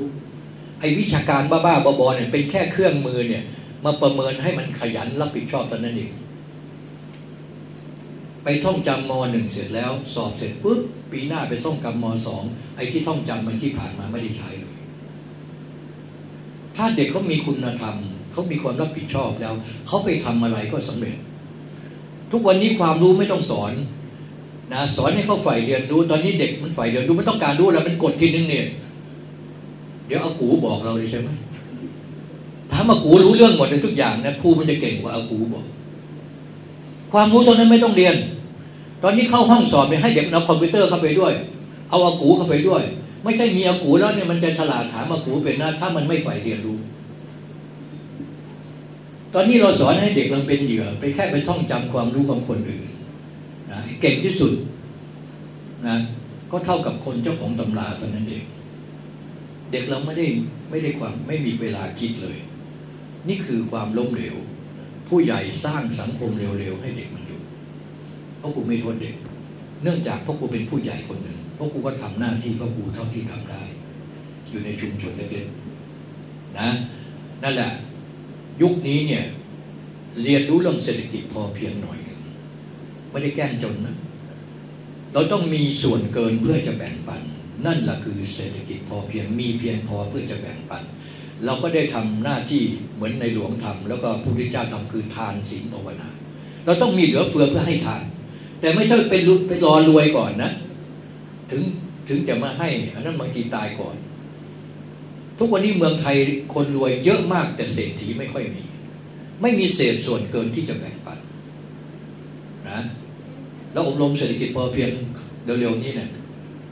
ไอ้วิชาการบ้าๆบอๆเนี่ยเป็นแค่เครื่องมือเนี่ยมาประเมินให้มันขยันรับผิดชอบตอนนั้นเองไปท่องจำมหนึ่งเสร็จแล้ว สอบเสร็จปุ๊บปีหน้าไปท่องจำมสองไอ้ที่ท่องจำมันที่ผ่านมาไม่ได้ใช้เลยถ้าเด็กเขามีคุณธรรม เขามีความรับผิดชอบแล้ว เขาไปทำอะไรก็สำเร็จ ทุกวันนี้ความรู้ไม่ต้องสอนนะสอนให้เขาฝ่ายเรียนรู้ ตอนนี้เด็กมันฝ่ายเรียนรู้ไมันต้องการรู้แล้วมันกดทีนึงเนี่ย เดี๋ยวอากูบอกเราเลยใช่ไหมถามอากูรู้เรื่องหมดในทุกอย่างนะครูมันจะเก่งกว่าอากูบอก ความรู้ตอนนั้นไม่ต้องเรียน ตอนนี้เข้าห้องสอบเนี่ยให้เด็กเอาคอมพิวเตอร์เข้าไปด้วย เอาอากูเข้าไปด้วย ไม่ใช่มีอากูแล้วเนี่ยมันจะฉลาดถามอากูเป็นนะถ้ามันไม่ฝ่ายเรียนรู้ ตอนนี้เราสอนให้เด็กมันเป็นเหยื่อ ไปแค่ไปท่องจำความรู้ของคนอื่นนะเก่งที่สุดนะก็เท่ากับคนเจ้าของตำราเท่านั้นเองเด็กเราไม่ได้ไม่ได้ความไม่มีเวลาคิดเลย นี่คือความล้มเหลว ผู้ใหญ่สร้างสังคมเร็วๆให้เด็กมันอยู่เพราะครูไม่โทษเด็ก เนื่องจากพ่อครูเป็นผู้ใหญ่คนหนึ่งพ่อครูก็ทำหน้าที่พ่อครูเท่าที่ทำได้ อยู่ในชุมชนเล็กๆนะนั่นแหละ ยุคนี้เนี่ยเรียนรู้เรื่องเศรษฐกิจพอเพียงหน่อยหนึ่งไม่ได้แก้จนนะ เราต้องมีส่วนเกินเพื่อจะแบ่งปัน นั่นแหละคือเศรษฐกิจพอเพียงมีเพียงพอเพื่อจะแบ่งปัน เราก็ได้ทำหน้าที่เหมือนในหลวงทำแล้วก็พระพุทธเจ้าทำคือทานศีลภาวนา เราต้องมีเหลือเฟือเพื่อให้ทาน แต่ไม่ใช่เป็นไปรอรวยก่อนนะ ถึงถึงจะมาให้อันนั้นบางทีตายก่อน ทุกวันนี้เมืองไทยคนรวยเยอะมากแต่เศรษฐีไม่ค่อยมี ไม่มีเศษส่วนเกินที่จะแบ่งปันนะแล้วอบรมเศรษฐกิจพอเพียงเร็วๆนี้เนี่ย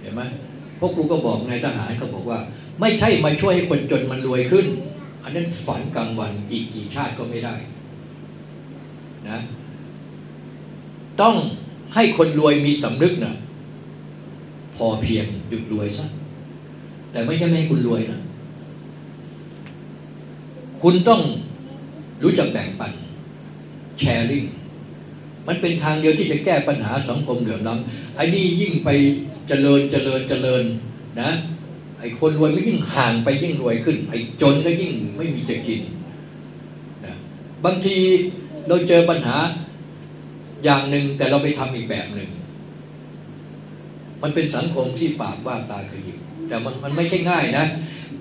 เห็นไหมพวกครูก็บอกนายทหารเขาบอกว่า ไม่ใช่มาช่วยให้คนจนมันรวยขึ้น อันนั้นฝันกลางวันอีกกี่ชาติก็ไม่ได้นะต้องให้คนรวยมีสำนึกนะพอเพียงหยุดรวยซะแต่ไม่ใช่ไม่ให้คุณรวยนะ คุณต้องรู้จักแบ่งปันแชร์ลิงมันเป็นทางเดียวที่จะแก้ปัญหาสังคมเหลื่อมล้ำไอ้นี่ยิ่งไปเจริญเจริญเจริญนะไอ้คนรวยก็ยิ่งห่างไปยิ่งรวยขึ้น ไอ้จนก็ยิ่งไม่มีจะกินนะบางทีเราเจอปัญหาอย่างหนึ่งแต่เราไปทำอีกแบบหนึ่ง มันเป็นสังคมที่ปากว่าตาขยิบแต่มันมันไม่ใช่ง่ายนะ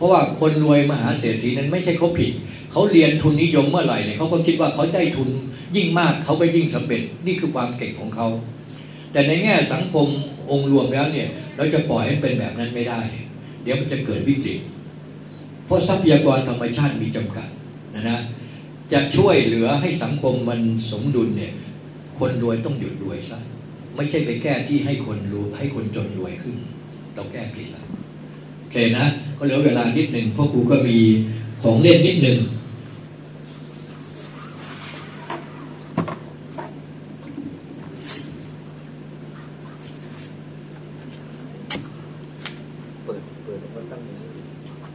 ราะว่าคนรวยมหาเศรษฐีนั้นไม่ใช่เขาผิด เขาเรียนทุนนิยมเมื่อไหร่เนี่ยเขาก็คิดว่าเขาได้ทุนยิ่งมากเขาก็ยิ่งสำเร็จนี่คือความเก่งของเขา แต่ในแง่สังคมองค์รวมแล้วเนี่ย เราจะปล่อยให้เป็นแบบนั้นไม่ได้ เดี๋ยวมันจะเกิดวิกฤต เพราะทรัพยากรธรรมชาติมีจำกัดนะนะจะช่วยเหลือให้สังคมมันสมดุลเนี่ย คนรวยต้องหยุดรวยซะไม่ใช่ไปแก้ที่ให้คนรวยให้คนจนรวยขึ้น เราแก้ผิดแล้ว เคนะ ก็เหลือเวลานิดหนึ่งพ่อครูก็มีของเล่นนิดหนึ่ง เปิด เปิดแล้วก็ตั้งนี้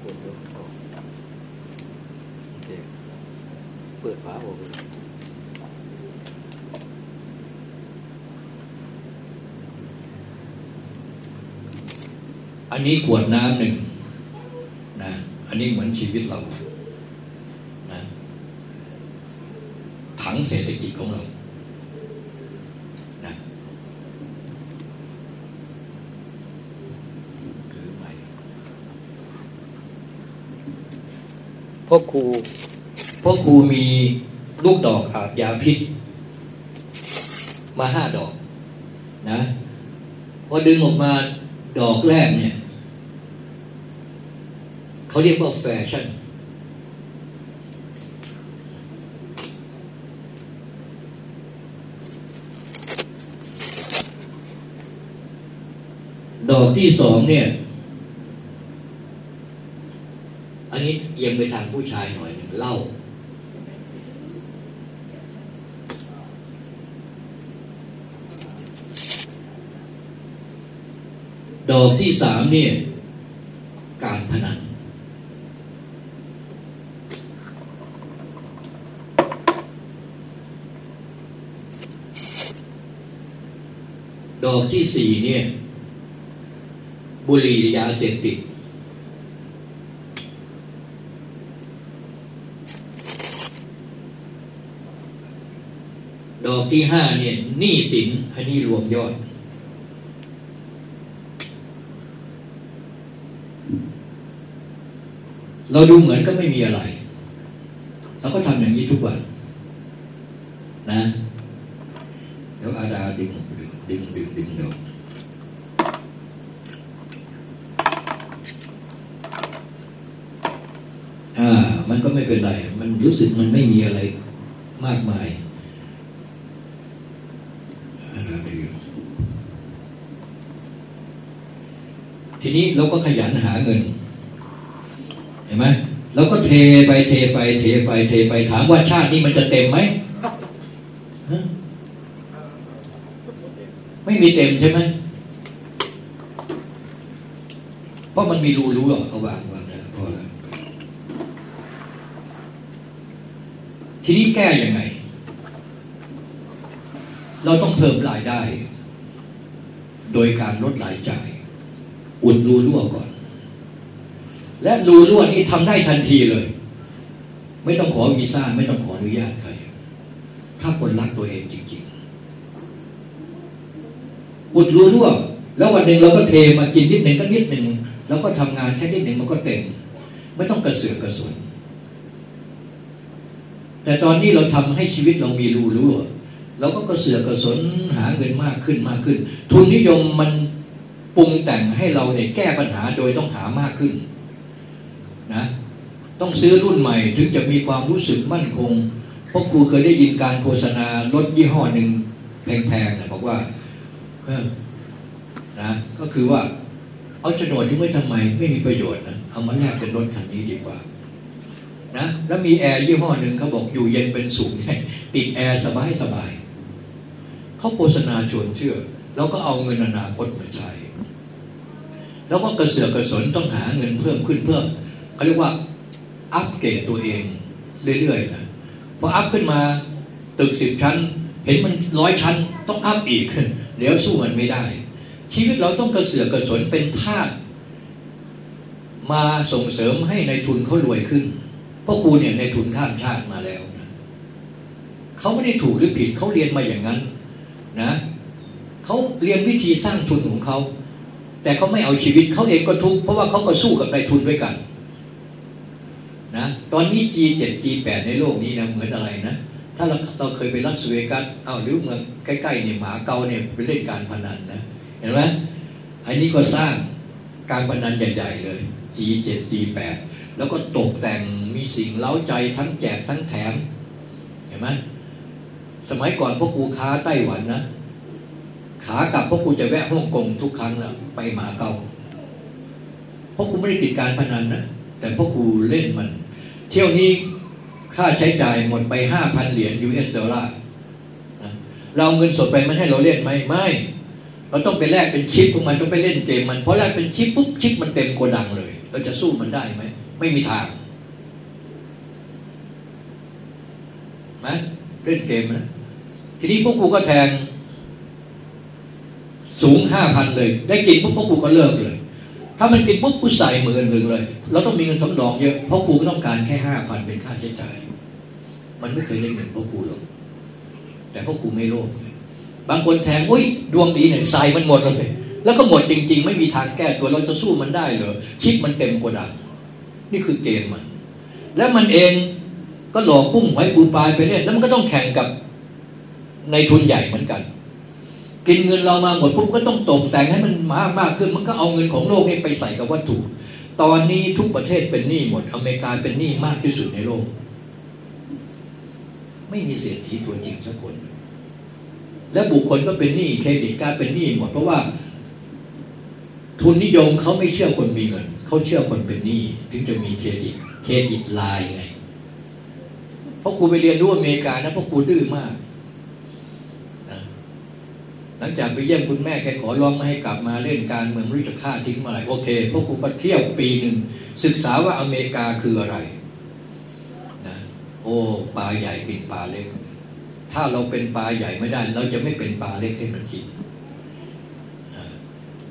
กดยกออกโอเคเปิดฝาออกเลย อั นี้ขวดน้ำหนึ่งนะอันนี้เหมือนชีวิตเรานะถังเศรษฐกิจของเรานะคือใหม่พ่อครูพวกครูมีลูกดอกอาบยาพิษ มาห้าดอกนะพอดึงออกมาดอกแรกเนี่ย เขาเรียกว่าแฟชั่น ดอกที่สองเนี่ย อันนี้เอียงไปทางผู้ชายหน่อยหนึ่งเล่าดอกที่สามเนี่ย การพนัน ดอกที่สี่เนี่ย บุหรี่ยาเสพติด ดอกที่ห้าเนี่ยหนี้สินอันนี้รวมยอด เราดูเหมือนก็ไม่มีอะไร เราก็ทำอย่างนี้ทุกวัน นะเดี๋ยวอาดาดึงดึงดึงดึงดอกอ่า มันก็ไม่เป็นไร มันรู้สึกมันไม่มีอะไรมากมายอาดาดึงทีนี้เราก็ขยันหาเงิน เห็นไหม เทไปเทไปเทไปเทไปถามว่าชาตินี้มันจะเต็มไหมไม่มีเต็มใช่ไหมเพราะมันมีรูรู้หรอกเขาวางวางนะพอแล้วทีนี้แก้ยังไง เราต้องเพิ่มรายได้ โดยการลดรายจ่าย อุดรูรั่วก่อน และรูรั่วนี้ทำได้ทันทีเลย ไม่ต้องขอวีซ่าไม่ต้องขออนุญาตใครถ้าคนรักตัวเองจริงๆอุดรูรั่วแล้ววันหนึ่งเราก็เทมากินนิดหนึ่งสักนิดหนึ่งแล้วก็ทำงานแค่นิดหนึ่งมันก็เต็ม ไม่ต้องกระเสือกกระสนแต่ตอนนี้เราทำให้ชีวิตเรามีรูรั่วเราก็กระเสือกกระสนหาเงินมากขึ้นมากขึ้น ทุนนิยมมันปรุงแต่งให้เราเนี่ยแก้ปัญหาโดยต้องหามากขึ้น นะต้องซื้อรุ่นใหม่ถึงจะมีความรู้สึกมั่นคง เพราะครูเคยได้ยินการโฆษณารถยี่ห้อหนึ่งแพงๆนะบอกว่าเออนะก็คือว่าเอาโฉนดที่ไม่ทำไมไม่มีประโยชน์นะเอามาแลกเป็นรถคันนี้ดีกว่านะแล้วมีแอร์ยี่ห้อหนึ่งเขาบอกอยู่เย็นเป็นสุขติดแอร์สบายสบายเขาโฆษณาชวนเชื่อ แล้วก็เอาเงินอนาคตมาใช้แล้วก็กระเสือกกระสนต้องหาเงินเพิ่มขึ้นเพื่อ เขาเรียกว่า อัปเกรดตัวเอง เรื่อยๆนะพออัพขึ้นมาตึกสิบชั้น เห็นมันร้อยชั้น ต้องอัพอีกเดี๋ยวสู้มันไม่ได้ ชีวิตเราต้องกระเสือกกระสนเป็นทาสมาส่งเสริมให้ในทุนเขารวยขึ้น เพราะครูเนี่ยในทุนข้ามชาติมาแล้วนะเขาไม่ได้ถูกหรือผิดเขาเรียนมาอย่างนั้น นะเขาเรียนวิธีสร้างทุนของเขาแต่เขาไม่เอาชีวิตเขาเองก็ทุกข์เพราะว่าเขาก็สู้กับนายทุนด้วยกัน นะตอนนี้ G7 G8 ในโลกนี้นะเหมือนอะไรนะ ถ้าเราเราเคยไปรัสเวกัสเอาหรือเมืองใกล้ๆเนี่ยหมาเกาเนี่ยไปเล่นการพนันนะเห็นไหมอันนี้ก็สร้างการพนันใหญ่ๆเลย G7 G8 แล้วก็ตกแต่งมีสิ่งเล้าใจทั้งแจกทั้งแถม เห็นไหมสมัยก่อนพ่อคูค้าไต้หวันนะขากลับพ่อคูจะแวะฮ่องกงทุกครั้งนะไปหมาเกาพ่อคูไม่ได้ติดการพนันนะ แต่พ่อครูเล่นมัน เที่ยวนี้ค่าใช้จ่ายหมดไปห้าพันเหรียญ US ดอลลาร์เราเงินสดไปมันให้เราเล่นไหมไม่เราต้องไปแลกเป็นชิปของมันต้องไปเล่นเกมมันเพราะแลกเป็นชิปปุ๊บชิปมันเต็มโกดังเลย เราจะสู้มันได้ไหมไม่มีทางนะเล่นเกมนะทีนี้พวกกูก็แทง สูงห้าพันเลย ได้กินปุ๊บพวกกูก็เลิกเลย ถ้ามันกินปุ๊บกูใส่หมื่นหนึ่งเลย เราต้องมีเงินสำรองเยอะเพราะกูก็ต้องการแค่ห้าพันเป็นค่าใช้จ่าย มันไม่เคยได้เงินพวกกูหรอกแต่พวกกูไม่โลภบางคนแทงอุ้ยดวงดีเนี่ยใส่มันหมดเลยแล้วก็หมดจริง ๆ ไม่มีทางแก้ตัวเราจะสู้มันได้เหรอชิปมันเต็มกว่าดังนี่คือเกมมัน แล้วมันเองก็หลอกพุ่งไว้ปูปลายไปเล่นแล้วมันก็ต้องแข่งกับในทุนใหญ่เหมือนกัน กินเงินเรามาหมดปุ๊บก็ต้องตกแต่งให้มันมากมากขึ้น มันก็เอาเงินของโลกนี้ไปใส่กับวัตถุ ตอนนี้ทุกประเทศเป็นหนี้หมด อเมริกาเป็นหนี้มากที่สุดในโลก ไม่มีเศรษฐีตัวจริงสักคน และบุคคลก็เป็นหนี้เครดิตการเป็นหนี้หมด เพราะว่า ทุนนิยมเขาไม่เชื่อคนมีเงินเขาเชื่อคนเป็นหนี้ถึงจะมีเครดิต เครดิตลายไงเพราะครูไปเรียนรู้อเมริกานะเพราะครูดื้อมาก หลังจากไปเยี่ยมคุณแม่แกขอร้องไม่ให้กลับมาเล่นการเมืองรู้จะฆ่าทิ้งมาอะไรโอเคพวกกูก็เที่ยวปีหนึ่งศึกษาว่าอเมริกาคืออะไรนะโอ้ปลาใหญ่เป็นปลาเล็ก ถ้าเราเป็นปลาใหญ่ไม่ได้ เราจะไม่เป็นปลาเล็กให้มันกิน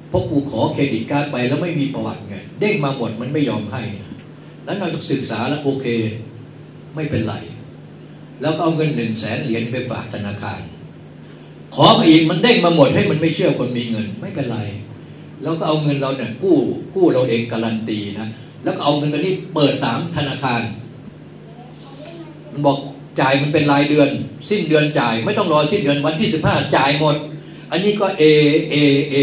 เพราะกูขอเครดิตการ์ดไปแล้วไม่มีประวัติไงเด้งมาหมดมันไม่ยอมให้ แล้วเราจะศึกษาแล้วโอเค ไม่เป็นไร แล้วก็เอาเงินหนึ่งแสนเหรียญไปฝากธนาคาร ขอมาอีกมันเด้งมาหมดให้มันไม่เชื่อคนมีเงินไม่เป็นไร แล้วก็เอาเงินเราเนี่ยกู้กู้เราเองการันตีนะแล้วก็เอาเงินตัวนี้เปิดสามธนาคาร มันบอกจ่ายมันเป็นรายเดือน สิ้นเดือนจ่าย ไม่ต้องรอสิ้นเดือนวันที่สิบห้าจ่ายหมด อันนี้ก็เอเอเอ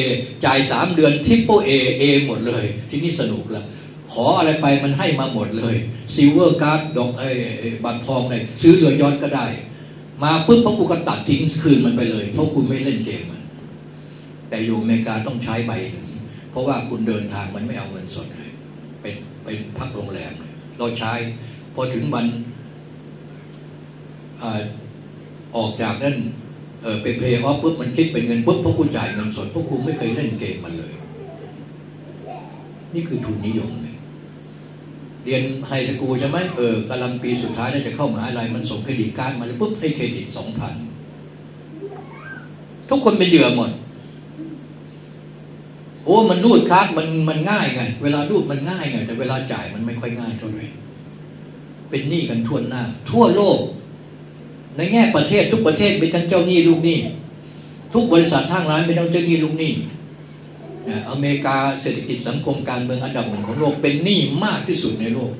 จ่ายสามเดือนทิปโปเอเอหมดเลย ที่นี่สนุกละขออะไรไปมันให้มาหมดเลยซิลเวอร์การ์ดดอกไอ้บัตรทองเลยซื้อเรือยอนก็ได้ มาปุ๊บพราะกูก็ตัดทิ้งคืนมันไปเลย เพราะคุณไม่เล่นเกมมันแต่อยู่อเมริกาต้องใช้ใบหนึ่งเพราะว่าคุณเดินทางมันไม่เอาเงินสดเลยไปไปพักโรงแรมเราใช้ พอถึงวันออกจากนั่นเออไป pay off ปุ๊บมันคิดเป็นเงินปุ๊บเพราะคุณจ่ายเงินสดเพราะคุณไม่เคยเล่นเกมมันเลย นี่คือทุนนิยมเรียน high school ใช่ไหมเออกำลังปีสุดท้ายน่าจะเข้ามหาลัยมันส่ง credit card มาแล้วปุ๊บให้เครดิตสองพันทุกคนเป็นเหยื่อหมดโอ้มันรูดคัดมันมันง่ายไง เวลารูดมันง่ายไง แต่เวลาจ่ายมันไม่ค่อยง่ายเท่าไหร่เป็นหนี้กันทั่วหน้า ทั่วโลก ในแง่ประเทศทุกประเทศเป็นทั้งเจ้าหนี้ลูกหนี้ทุกบริษัททางร้านเป็นทั้งเจ้าหนี้ลูกหนี้ อเมริกาเศรษฐกิจสังคมการเมืองอันดับหนึ่งของโลกเป็นหนี้มากที่สุดในโลก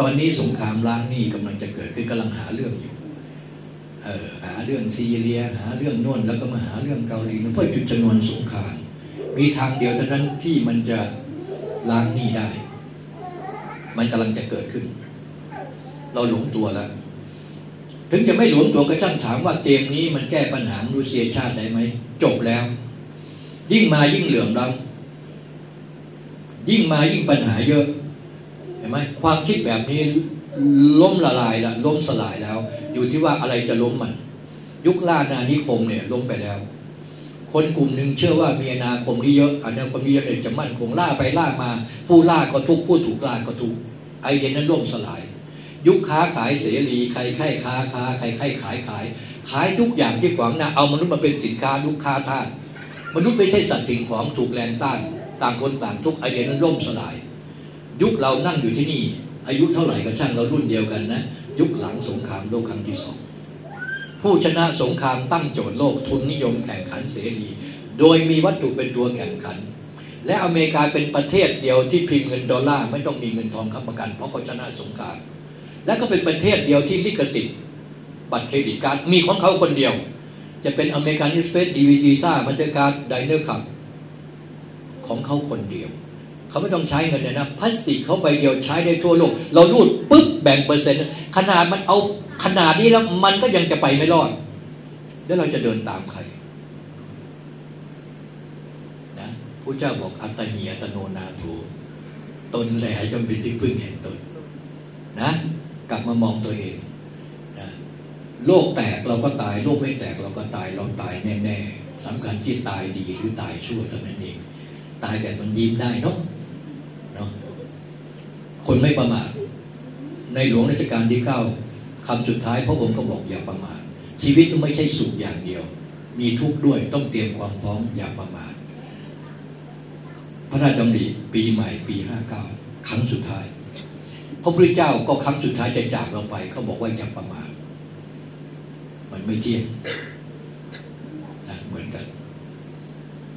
ตอนนี้สงครามล้างหนี้กำลังจะเกิดขึ้นกำลังหาเรื่องอยู่เออหาเรื่องซีเรีย หาเรื่องน่นแล้วก็มาหาเรื่องเกาหลีเพื่อจุดจนวนสงครามมีทางเดียวเท่านั้นที่มันจะล้างหนี้ได้ มันกำลังจะเกิดขึ้น เราหลงตัวแล้ว ถึงจะไม่หลงตัวก็ช่างถามว่าเกมนี้มันแก้ปัญหารูเซียชาติได้ไหม จบแล้ว ยิ่งมายิ่งเหลื่อมล้ำยิ่งมายิ่งปัญหาเยอะเห็นไหมความคิดแบบนี้ล้มละลายแล้วล้มสลายแล้ว อยู่ที่ว่าอะไรจะล้มมัน ยุคล่านานิคมเนี่ยล้มไปแล้ว คนกลุ่มหนึ่งเชื่อว่ามีอนาคมที่เยอะอนาคมที่เยอะเนี่ยจะมั่นคงล่าไปล่ามา ผู้ล่าก็ทุกผู้ถูกล่าก็ทุกไอเดียนั้นล่มสลาย ยุคค้าขายเสรีใครใครค้าค้าใครใครขายขาย ขายทุกอย่างที่ขวางหน้าเอามนุษย์มาเป็นสินค้าลูกค้าท่าน มนุษย์ไม่ใช่สัตว์สิ่งของถูกแรงต้านต่างคนต่างทุกไอเดียนั้นล่มสลาย ยุคเรานั่งอยู่ที่นี่ อายุเท่าไหร่ก็ช่างเรารุ่นเดียวกันนะ ยุคหลังสงครามโลกครั้งที่สองผู้ชนะสงครามตั้งโจทย์โลกทุนนิยมแข่งขันเสรี โดยมีวัตถุเป็นตัวแข่งขัน และอเมริกาเป็นประเทศเดียวที่พิมพ์เงินดอลลาร์ไม่ต้องมีเงินทองค้ำประกัน เพราะเขาชนะสงคราม และก็เป็นประเทศเดียวที่ลิขสิทธิ์บัตรเครดิตการ์ดมีของเขาคนเดียว จะเป็น American Express ดีวีซ่ามาสเตอร์การ์ด Diners Club ของเขาคนเดียว เขาไม่ต้องใช้เงินเนี่ยนะพลาสติกเขาใบเดียวใช้ได้ทั่วโลก เรารูดปึ๊บแบ่งเปอร์เซ็นต์ ขนาดมันเอาขนาดนี้แล้วมันก็ยังจะไปไม่รอด แล้วเราจะเดินตามใครนะพระเจ้าบอกอัตตาหิอัตตโนนาโถตนแลจำเป็นที่พึ่งแห่งตนนะ กลับมามองตัวเอง โลกแตกเราก็ตาย โลกไม่แตกเราก็ตายเราตายแน่ๆสำคัญที่ตายดีหรือตายชั่วเท่านั้นเอง ตายแบบมันยิ้มได้เนาะคนไม่ประมาทในหลวงรัชกาลที่เก้าคำสุดท้ายพระองค์ก็บอกอย่าประมาทชีวิตไม่ใช่สุขอย่างเดียว มีทุกข์ด้วยต้องเตรียมความพร้อมอย่าประมาทพระราชดำริปีใหม่ปีห้าเก้าครั้งสุดท้าย พระพุทธเจ้าก็ครั้งสุดท้ายจะจากเราไปเขาบอกว่าอย่าประมาท มันไม่เที่ยงนะเหมือนกัน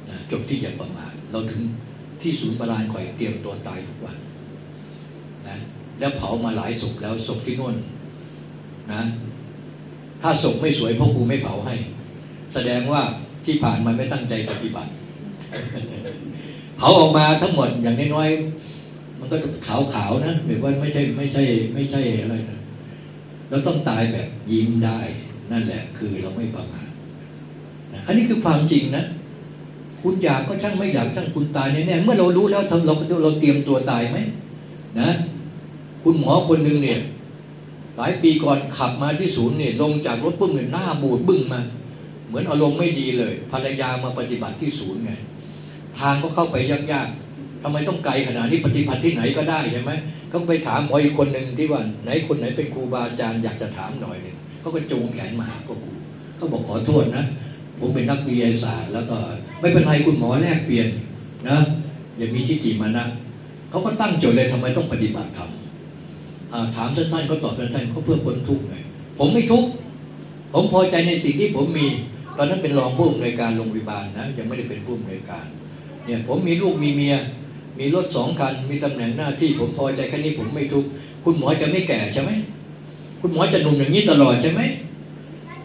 นะจบที่อย่าประมาทเราถึงที่ศูนย์บาลานคอยเตรียมตัวตายทุกวันนะแล้วเผามาหลายศพแล้วศพที่โน่นนะ ถ้าศพไม่สวยพ่อครูไม่เผาให้ แสดงว่าที่ผ่านมาไม่ตั้งใจปฏิบัติ เผาออกมาทั้งหมดอย่างน้อยๆมันก็จะขาวๆนะแบบว่าไม่ใช่ไม่ใช่ ไม่ใช่อะไรนะเราต้องตายแบบยิ้มได้ นั่นแหละคือเราไม่ประมาทอันนี้คือความจริงนะ คุณอยากก็ช่างไม่อยากช่างคุณตายแน่ๆเมื่อเรารู้แล้วทำเราเราเตรียมตัวตายไหมนะคุณหมอคนหนึ่งเนี่ย หลายปีก่อนขับมาที่ศูนย์เนี่ยลงจากรถปุ๊บเนี่ยหน้าบูดบึ้งมา เหมือนอารมณ์ไม่ดีเลย ภรรยามาปฏิบัติที่ศูนย์ไงทางก็เข้าไปยากๆทำไมต้องไกลขนาดนี้ปฏิบัติที่ไหนก็ได้ใช่ไหมเขาไปถามหมออีกคนหนึ่งที่ว่าไหนคนไหนเป็นครูบาอาจารย์อยากจะถามหน่อยหนึ่ง เขาก็จูงแขนมาหาพ่อครูเขาบอกขอโทษนะ ผมเป็นนักวิทยาศาสตร์ แล้วก็ไม่เป็นไรคุณหมอแลกเปลี่ยนนะอย่ามีทิฏฐิมานะเขาก็ตั้งโจทย์เลยทำไมต้องปฏิบัติธรรมถามท่านๆก็ตอบท่านๆเขาเพื่อพ้นทุกข์ไงผมไม่ทุกข์ผมพอใจในสิ่งที่ผมมี ตอนนั้นเป็นรองผู้อำนวยการโรงพยาบาลนะยังไม่ได้เป็นผู้อำนวยการเนี่ยผมมีลูกมีเมีย มีรถสองคัน มีตำแหน่งหน้าที่ ผมพอใจแค่นี้ผมไม่ทุกข์คุณหมอจะไม่แก่ใช่ไหม คุณหมอจะหนุ่มอย่างนี้ตลอดใช่ไหม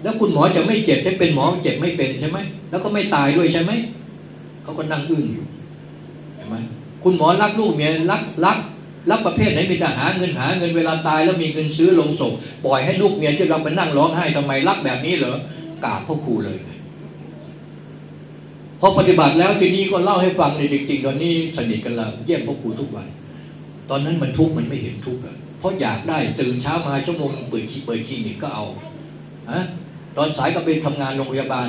แล้วคุณหมอจะไม่เจ็บจะเป็นหมอเจ็บไม่เป็นใช่ไหม แล้วก็ไม่ตายด้วยใช่ไหม เขาก็นั่งอึ้งอยู่เห็นไหมคุณหมอรักลูกเมียรักรักรักประเภทไหนมีแต่หาเงินหาเงินเวลาตายแล้วมีเงินซื้อลงศพปล่อยให้ลูกเมียจะเราไปนั่งร้องไห้ทำไมรักแบบนี้เหรอกราบพ่อครูเลยพอปฏิบัติแล้วทีนี้ก็เล่าให้ฟังเลยจริงๆตอนนี้สนิทกันแล้วเยี่ยมพ่อครูทุกวัน ตอนนั้นมันทุกข์มันไม่เห็นทุกข์อะ เพราะอยากได้ตื่นเช้ามาชั่วโมงเปิดคีเปิดคลินิกก็เอาอะตอนสายก็ไปทำงานโรงพยาบาล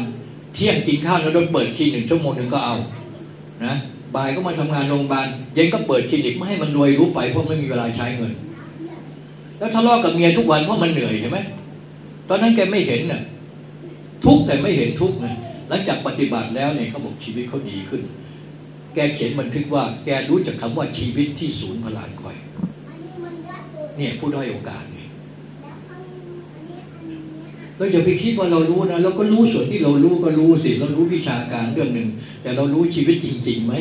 เที่ยงกินข้าวแล้วโดนเปิดคลินิกชั่วโมงหนึ่งก็เอานะบ่ายก็มาทำงานโรงพยาบาลเย็นก็เปิดคลินิกไม่ให้มันรวยรู้ไปเพราะไม่มีเวลาใช้เงิน แล้วทะเลาะกับเมียทุกวันเพราะมันเหนื่อยเห็นไหมตอนนั้นแกไม่เห็นน่ะทุกแต่ไม่เห็นทุกนะหลังจากปฏิบัติแล้วเนี่ยเขาบอกชีวิตเขาดีขึ้น แกเขียนบันทึกว่า แกรู้จักคำว่าชีวิตที่ศูนย์พลานคอย เนี่ยผู้ด้อยโอกาสไงเราจะไปคิดว่าเรารู้นะเราก็รู้ส่วนที่เรารู้ก็รู้สิเรารู้วิชาการเรื่องหนึ่งแต่เรารู้ชีวิตจริงๆไหม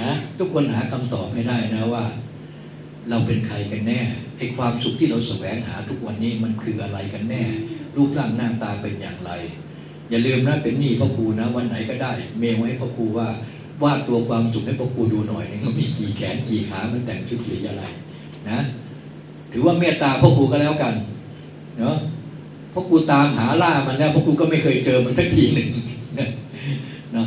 นะทุกคนหาคำตอบไม่ได้นะว่า เราเป็นใครกันแน่ไอ้ความสุขที่เราแสวงหาทุกวันนี้มันคืออะไรกันแน่ รูปร่างหน้าตาเป็นอย่างไร อย่าลืมนะเป็นหนี้พ่อครูนะ วันไหนก็ได้ เมลให้พ่อครูว่าวาดตัวความสุขให้พ่อครูดูหน่อยหนึงมันมีกี่แขนกี่ขามันแต่งชุดสีอะไร นะ ถือว่าเมตตาพ่อครูก็แล้วกัน เนาะพ่อครูตามหาล่ามันแล้วพ่อครูก็ไม่เคยเจอมันสักทีหนึ่งนะ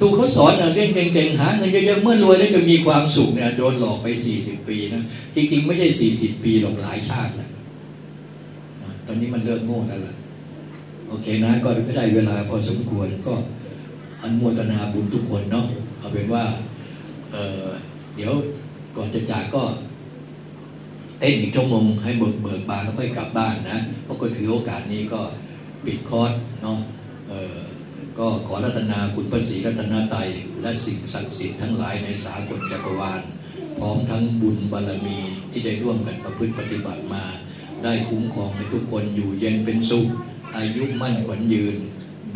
ถูกเขาสอนนะเล่นเก่งๆหาเงินเยอะๆเมื่อรวยแล้วจะมีความสุขเนี่ยโดนหลอกไปสี่สิบปีนะจริงๆ ไม่ใช่สี่สิบปีหรอกหลายชาติแหละตอนนี้มันเลิกโง่แล้วล่ะโอเคนะ ก็ได้เวลาพอสมควรก็อนุโมทนาบุญทุกคนเนาะเอาเป็นว่าเเดี๋ยวก่อนจะจากก็ เต้นอีกชั่วโมงให้เบิกเบิกบานแล้วค่อยกลับบ้านนะเพราะก็ถือโอกาสนี้ก็ปิดคอร์สเนาะเออก็ขอรัตนาคุณพระศรีรัตนตรัยและสิ่งศักดิ์สิทธิ์ทั้งหลายในสากลจักรวาล พร้อมทั้งบุญบารมีที่ได้ร่วมกันประพฤติปฏิบัติมา ได้คุ้มครองให้ทุกคนอยู่เย็นเป็นสุข อายุมั่นขวัญยืน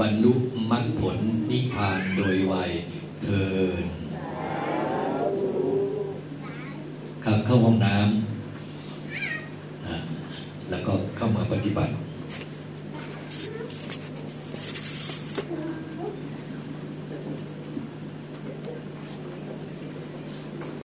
บรรลุมรรคผลนิพพานโดยไวยเทินครับเข้าห้องน้ำ แล้วก็เข้ามาปฏิบัติ